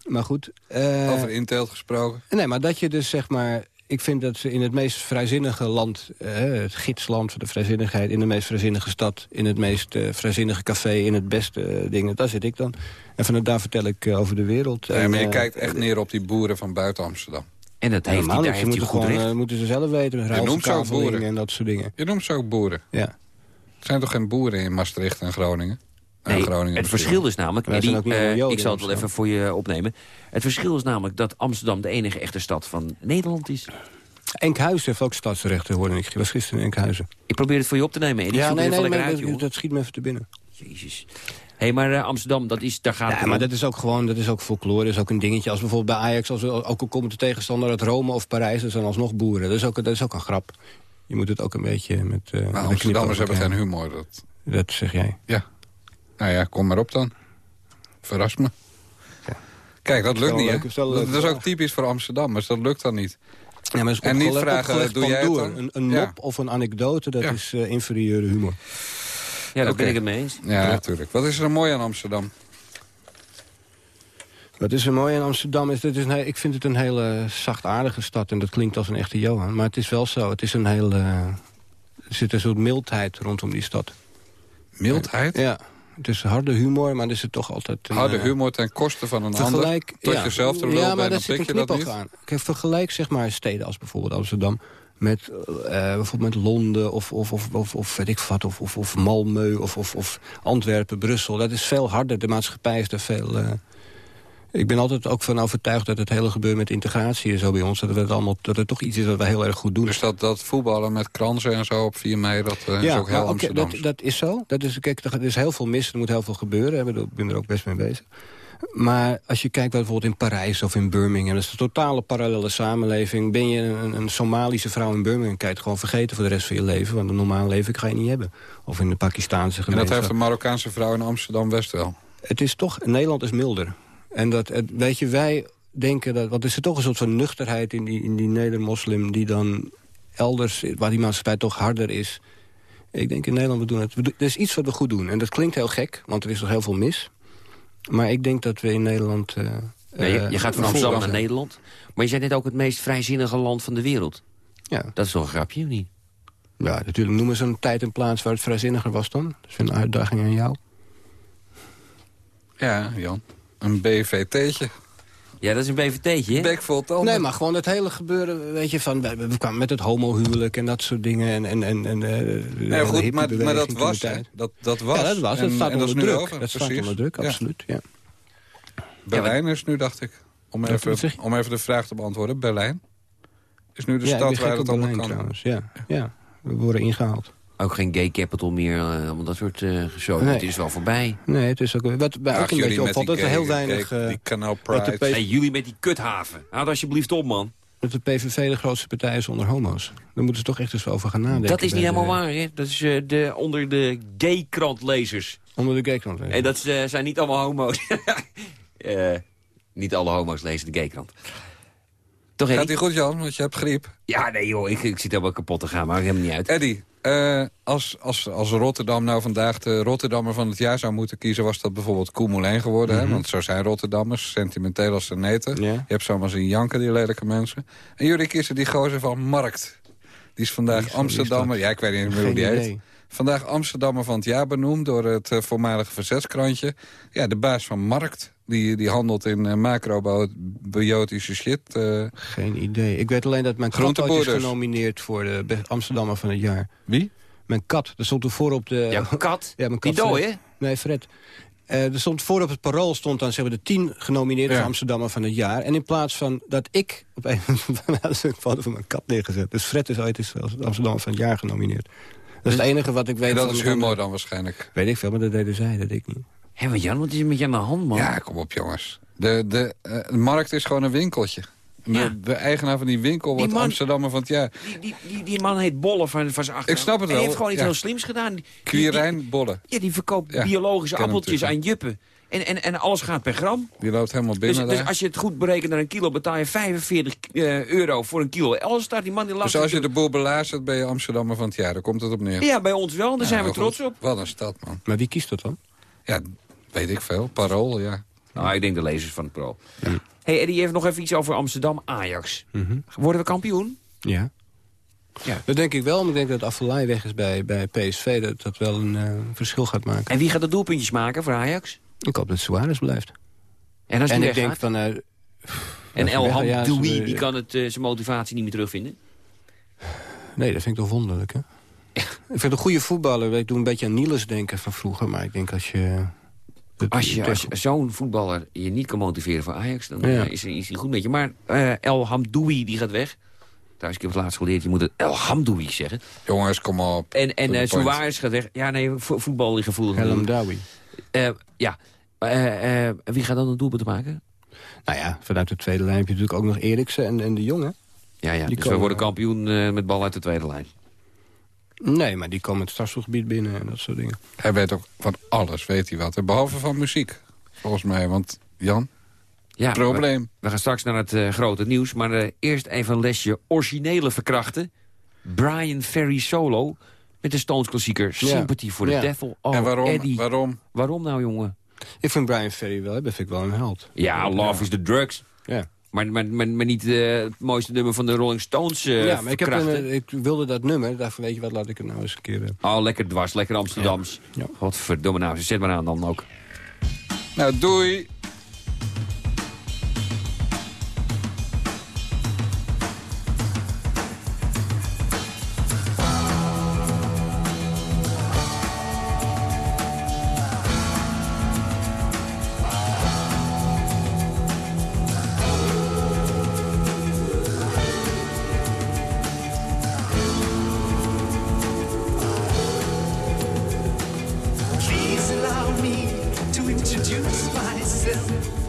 [SPEAKER 11] Maar goed... eh,
[SPEAKER 6] Over inteelt gesproken.
[SPEAKER 11] Nee, maar dat je dus zeg maar... Ik vind dat ze in het meest vrijzinnige land, eh, het gidsland van de vrijzinnigheid... in de meest vrijzinnige stad, in het meest eh, vrijzinnige café... in het beste eh, dingen, daar zit ik dan. En vanuit daar vertel ik eh, over de wereld.
[SPEAKER 6] Nee,
[SPEAKER 11] En,
[SPEAKER 6] maar je kijkt echt neer op die boeren van buiten Amsterdam.
[SPEAKER 13] En dat heeft hij, daar
[SPEAKER 11] niet.
[SPEAKER 13] Heeft hij
[SPEAKER 11] moeten,
[SPEAKER 13] goed
[SPEAKER 11] gewoon,
[SPEAKER 13] recht.
[SPEAKER 11] moeten ze zelf weten, ruilverkaveling en dat soort dingen.
[SPEAKER 6] Je noemt ze ook boeren.
[SPEAKER 11] Ja.
[SPEAKER 6] Er zijn toch geen boeren in Maastricht en Groningen? En
[SPEAKER 13] Nee,
[SPEAKER 6] Groningen
[SPEAKER 13] het verschil is namelijk, Eddie, eh, ik zal het wel even voor je opnemen. Het verschil is namelijk dat Amsterdam de enige echte stad van Nederland is.
[SPEAKER 11] Enkhuizen heeft ook stadsrechten, hoorde ik. Was gisteren in Enkhuizen.
[SPEAKER 13] Ik probeer het voor je op te nemen. Eddie.
[SPEAKER 11] Ja, nee, nee,
[SPEAKER 13] uit,
[SPEAKER 11] dat, schiet me even te binnen.
[SPEAKER 13] Jezus. Hé, hey, maar eh, Amsterdam, dat is, daar gaat het
[SPEAKER 11] Ja,
[SPEAKER 13] om.
[SPEAKER 11] maar dat is ook gewoon, dat is ook folklore, dat is ook een dingetje. Als bijvoorbeeld bij Ajax, als we, ook al komt de tegenstander uit Rome of Parijs, dat zijn alsnog boeren. Dat is ook, dat is ook een grap. Je moet het ook een beetje met... eh,
[SPEAKER 6] Maar
[SPEAKER 11] een
[SPEAKER 6] Amsterdammers hebben geen humor. Dat...
[SPEAKER 11] Dat zeg jij.
[SPEAKER 6] Ja. Nou ja, kom maar op dan. Verras me. Kijk, dat lukt niet, Dat, dat is ook typisch voor Amsterdammers. Dat lukt dan niet.
[SPEAKER 11] Ja, maar
[SPEAKER 6] En niet vragen, doe jij het dan?
[SPEAKER 11] Een, een
[SPEAKER 6] Ja.
[SPEAKER 11] mop of een anekdote, dat
[SPEAKER 6] Ja.
[SPEAKER 11] is eh, inferieure humor.
[SPEAKER 13] Ja, daar
[SPEAKER 6] Oké.
[SPEAKER 13] ben ik het mee eens.
[SPEAKER 6] Ja, natuurlijk. Wat is er mooi aan Amsterdam?
[SPEAKER 11] Wat is er mooi aan Amsterdam? Is, dit is een, he- ik vind het een hele zachtaardige stad. En dat klinkt als een echte Johan. Maar het is wel zo. Het is een hele... er zit een soort mildheid rondom die stad.
[SPEAKER 6] Mildheid?
[SPEAKER 11] Ja. Het is harde humor, maar er zit toch altijd... Een,
[SPEAKER 6] Harde
[SPEAKER 11] eh,
[SPEAKER 6] humor ten koste van een ander. Tot
[SPEAKER 11] ja.
[SPEAKER 6] jezelf er
[SPEAKER 11] Ja, maar daar zit
[SPEAKER 6] pik
[SPEAKER 11] een
[SPEAKER 6] dat
[SPEAKER 11] knipoog aan. Kijk, vergelijk zeg maar steden als bijvoorbeeld Amsterdam... met eh, bijvoorbeeld met Londen of, of, of, of, of weet ik wat, of, of, of Malmö of, of, of Antwerpen, Brussel. Dat is veel harder. De maatschappij is er veel... eh, ik ben altijd ook van overtuigd dat het hele gebeuren met integratie en zo bij ons... dat het, allemaal, dat het toch iets is wat we heel erg goed doen.
[SPEAKER 6] Dus dat, dat voetballen met kransen en zo op 4 mei, dat eh, is ook heel Amsterdams.
[SPEAKER 11] dat, dat is zo. Dat is, kijk, er is heel veel mis, er moet heel veel gebeuren. Ik bedoel, Ik ben er ook best mee bezig. Maar als je kijkt bijvoorbeeld in Parijs of in Birmingham... dat is een totale parallele samenleving. Ben je een, een Somalische vrouw in Birmingham... kan je het gewoon vergeten voor de rest van je leven. Want een normaal leven ga je niet hebben. Of in de Pakistaanse
[SPEAKER 6] en dat
[SPEAKER 11] gemeenschap.
[SPEAKER 6] heeft een Marokkaanse vrouw in Amsterdam-West wel.
[SPEAKER 11] Het is toch, Nederland is milder. En dat, weet je, wij denken dat... Want er zit toch een soort van nuchterheid in die, in die neder-moslim... die dan elders, waar die maatschappij toch harder is... Ik denk in Nederland, we doen het. Er is iets wat we goed doen. En dat klinkt heel gek, want er is nog heel veel mis. Maar ik denk dat we in Nederland... eh,
[SPEAKER 13] Nee, je,
[SPEAKER 11] eh,
[SPEAKER 13] je gaat van Amsterdam naar. Nederland. Maar je bent net ook het meest vrijzinnige land van de wereld.
[SPEAKER 11] Ja.
[SPEAKER 13] Dat is toch een grapje, of niet?
[SPEAKER 11] Ja, natuurlijk. Noem eens een tijd en plaats waar het vrijzinniger was dan. Dat is een uitdaging aan jou.
[SPEAKER 6] Ja, Jan. Een BVT'tje.
[SPEAKER 13] Ja, dat is een BVT'tje, hè?
[SPEAKER 6] Bek vol tanden.
[SPEAKER 11] Nee, maar gewoon het hele gebeuren, weet je, van, we, we kwamen met het homohuwelijk en dat soort dingen. En, en, en, en, eh, de
[SPEAKER 6] Nee, goed, maar, maar dat was. Dat, dat was.
[SPEAKER 11] Ja, dat was.
[SPEAKER 6] En,
[SPEAKER 11] dat staat
[SPEAKER 6] en dat is
[SPEAKER 11] onder
[SPEAKER 6] nu
[SPEAKER 11] druk.
[SPEAKER 6] over,
[SPEAKER 11] dat staat onder druk,
[SPEAKER 6] Ja.
[SPEAKER 11] absoluut. Ja.
[SPEAKER 6] Berlijn is nu, dacht ik. Om even, om even de vraag te beantwoorden. Berlijn is nu de
[SPEAKER 11] ja,
[SPEAKER 6] stad waar het allemaal kan.
[SPEAKER 11] trouwens. Ja, ja. We worden ingehaald.
[SPEAKER 5] Ook geen gay capital meer, eh, allemaal dat soort uh.
[SPEAKER 11] Nee.
[SPEAKER 5] Het is wel voorbij.
[SPEAKER 11] Nee, het is ook... Wat bij ook een
[SPEAKER 6] jullie
[SPEAKER 11] beetje
[SPEAKER 6] met
[SPEAKER 11] opvalt, dat er heel weinig... eh,
[SPEAKER 6] die Pride.
[SPEAKER 14] Jullie met die kuthaven. Houd alsjeblieft op, man.
[SPEAKER 11] dat de PVV de grootste partij is onder homo's. Daar moeten ze toch echt eens over gaan nadenken.
[SPEAKER 5] dat is niet helemaal
[SPEAKER 11] de-
[SPEAKER 5] waar, hè? Dat is eh, de, onder de gay-krantlezers.
[SPEAKER 11] Onder de gaykrant. hè?
[SPEAKER 5] En dat zijn niet allemaal homo's. [LAUGHS] Eh, niet alle homo's lezen de gaykrant. Toch,
[SPEAKER 6] Gaat die goed, Jan? Want je hebt griep.
[SPEAKER 5] Ja, nee joh, ik, ik zit helemaal kapot te gaan, maar ik helemaal niet uit.
[SPEAKER 6] Eddie, eh, als, als, als Rotterdam nou vandaag de Rotterdammer van het jaar zou moeten kiezen... was dat bijvoorbeeld Koen Moulijn geworden. hè? Want zo zijn Rotterdammers, sentimenteel als ze neten.
[SPEAKER 11] Mhm.
[SPEAKER 6] Je hebt zomaar zien janken, die lelijke mensen. En jullie kiezen die gozer van Markt. Die is vandaag Amsterdammer. Ja, ik weet niet meer hoe die heet. Vandaag Amsterdammer van het jaar benoemd door het eh, voormalige verzetskrantje. Ja, de baas van Markt. Die, die handelt in uh, macrobiotische shit. eh.
[SPEAKER 11] Geen idee. Ik weet alleen dat mijn kat is genomineerd voor de Amsterdammer van het jaar.
[SPEAKER 6] Wie?
[SPEAKER 11] Mijn kat. Dat stond toen voor op de...
[SPEAKER 5] Ja, kat? [LAUGHS]
[SPEAKER 11] Ja, mijn kat.
[SPEAKER 5] Die dooi, hè?
[SPEAKER 11] Nee, Fred. Eh, er stond voor op het parool stond dan zeg maar, de tien genomineerden
[SPEAKER 6] Ja.
[SPEAKER 11] Amsterdammer van het jaar. En in plaats van dat ik op een [LAUGHS] van een foto van mijn kat neergezet. Dus Fred is ooit eens als Amsterdammer van het jaar genomineerd. Dat is het enige wat ik weet.
[SPEAKER 6] En dat
[SPEAKER 11] van-
[SPEAKER 6] is humor dan waarschijnlijk.
[SPEAKER 11] Weet ik veel, maar dat deden zij, dat ik niet.
[SPEAKER 5] Hé, wat Jan, wat is er met je aan de hand, man?
[SPEAKER 6] Ja, kom op jongens. De, de, eh, de markt is gewoon een winkeltje. De,
[SPEAKER 5] Ja.
[SPEAKER 6] de eigenaar van die winkel
[SPEAKER 5] Die man-
[SPEAKER 6] Amsterdammer van het jaar.
[SPEAKER 5] Die, die, die, die man heet Bolle van, van zijn achternaam.
[SPEAKER 6] Ik snap het wel,
[SPEAKER 5] Hij heeft gewoon iets
[SPEAKER 6] ja.
[SPEAKER 5] heel slims gedaan.
[SPEAKER 6] Quirijn Bolle.
[SPEAKER 5] Ja, die verkoopt
[SPEAKER 6] Ja,
[SPEAKER 5] biologische appeltjes aan juppen. En, en, en alles gaat per gram.
[SPEAKER 6] Die loopt helemaal
[SPEAKER 5] Dus,
[SPEAKER 6] binnen
[SPEAKER 5] dus
[SPEAKER 6] daar.
[SPEAKER 5] als je het goed berekent naar een kilo, betaal je 45 eh, euro voor een kilo. Els staat die man die lacht.
[SPEAKER 6] Dus als je de boel belazert, ben je Amsterdammer van het jaar. Daar komt het op neer.
[SPEAKER 5] Ja, bij ons wel. Daar
[SPEAKER 6] Ja,
[SPEAKER 5] zijn we trots
[SPEAKER 6] goed.
[SPEAKER 5] op.
[SPEAKER 6] Wat een stad, man.
[SPEAKER 11] Maar wie kiest dat dan?
[SPEAKER 6] Ja, weet ik veel. Parool, ja.
[SPEAKER 5] Nou, ik denk de lezers van het pro. hey, Eddie, even nog even iets over Amsterdam-Ajax.
[SPEAKER 11] Mhm.
[SPEAKER 5] Worden we kampioen?
[SPEAKER 11] Ja.
[SPEAKER 5] Ja.
[SPEAKER 11] Dat denk ik wel, maar ik denk dat Affelay weg is bij, bij PSV. Dat dat wel een eh, verschil gaat maken.
[SPEAKER 5] En wie gaat de doelpuntjes maken voor Ajax?
[SPEAKER 11] Ik hoop dat Suarez blijft.
[SPEAKER 5] En als
[SPEAKER 11] en ik denk van... eh,
[SPEAKER 5] En El
[SPEAKER 11] ja,
[SPEAKER 5] Hamdoui, die kan het, eh, zijn motivatie niet meer terugvinden?
[SPEAKER 11] Nee, dat vind ik toch wonderlijk, hè? Ik vind een goede voetballer. Ik doe een beetje aan Niels denken van vroeger. Maar ik denk als je... dat-
[SPEAKER 5] Als je, als je zo'n voetballer je niet kan motiveren voor Ajax... dan
[SPEAKER 11] Ja.
[SPEAKER 5] eh, is er iets niet goed met je. Maar eh, El Hamdoui, die gaat weg. Trouwens, ik heb het laatst geleerd, je moet het El Hamdoui zeggen.
[SPEAKER 6] Jongens, kom op.
[SPEAKER 5] En, en eh. Suarez gaat weg. Ja, nee, vo voetbal die gevoelig.
[SPEAKER 11] El Hamdawi.
[SPEAKER 5] Eh, ja. Eh, eh, wie gaat dan een doelpunt maken?
[SPEAKER 11] Nou ja, vanuit de tweede lijn heb je natuurlijk ook nog Eriksen en, en de jongen.
[SPEAKER 5] Ja, ja.
[SPEAKER 11] Die
[SPEAKER 5] dus we worden kampioen eh, met bal uit de tweede lijn.
[SPEAKER 11] Nee, maar die komen het strafschopgebied binnen en dat soort dingen.
[SPEAKER 6] Hij weet ook van alles, weet hij wat. Behalve van muziek, volgens mij. Want, Jan,
[SPEAKER 5] Ja,
[SPEAKER 6] probleem.
[SPEAKER 5] We, we gaan straks naar het grote nieuws. Maar eh, eerst even een lesje originele verkrachten. Brian Ferry solo met de Stones klassieker Sympathy for the
[SPEAKER 11] Ja.
[SPEAKER 5] Devil. Oh,
[SPEAKER 6] en waarom?
[SPEAKER 5] Eddie.
[SPEAKER 6] Waarom?
[SPEAKER 5] Waarom nou, jongen?
[SPEAKER 11] Ik vind Brian Ferry wel, dat vind ik wel een held.
[SPEAKER 5] Ja, Love is the Drugs.
[SPEAKER 11] Ja.
[SPEAKER 5] Maar, maar, maar, maar niet eh, het mooiste nummer van de Rolling Stones eh
[SPEAKER 11] ja, maar ik, heb een, eh, ik wilde dat nummer. Daarvoor weet je wat, laat ik het nou eens een keer... eh,
[SPEAKER 5] Oh, lekker dwars, lekker Amsterdams.
[SPEAKER 11] Ja.
[SPEAKER 5] Godverdomme nou, zet maar aan dan ook.
[SPEAKER 6] Nou, doei.
[SPEAKER 2] Myself.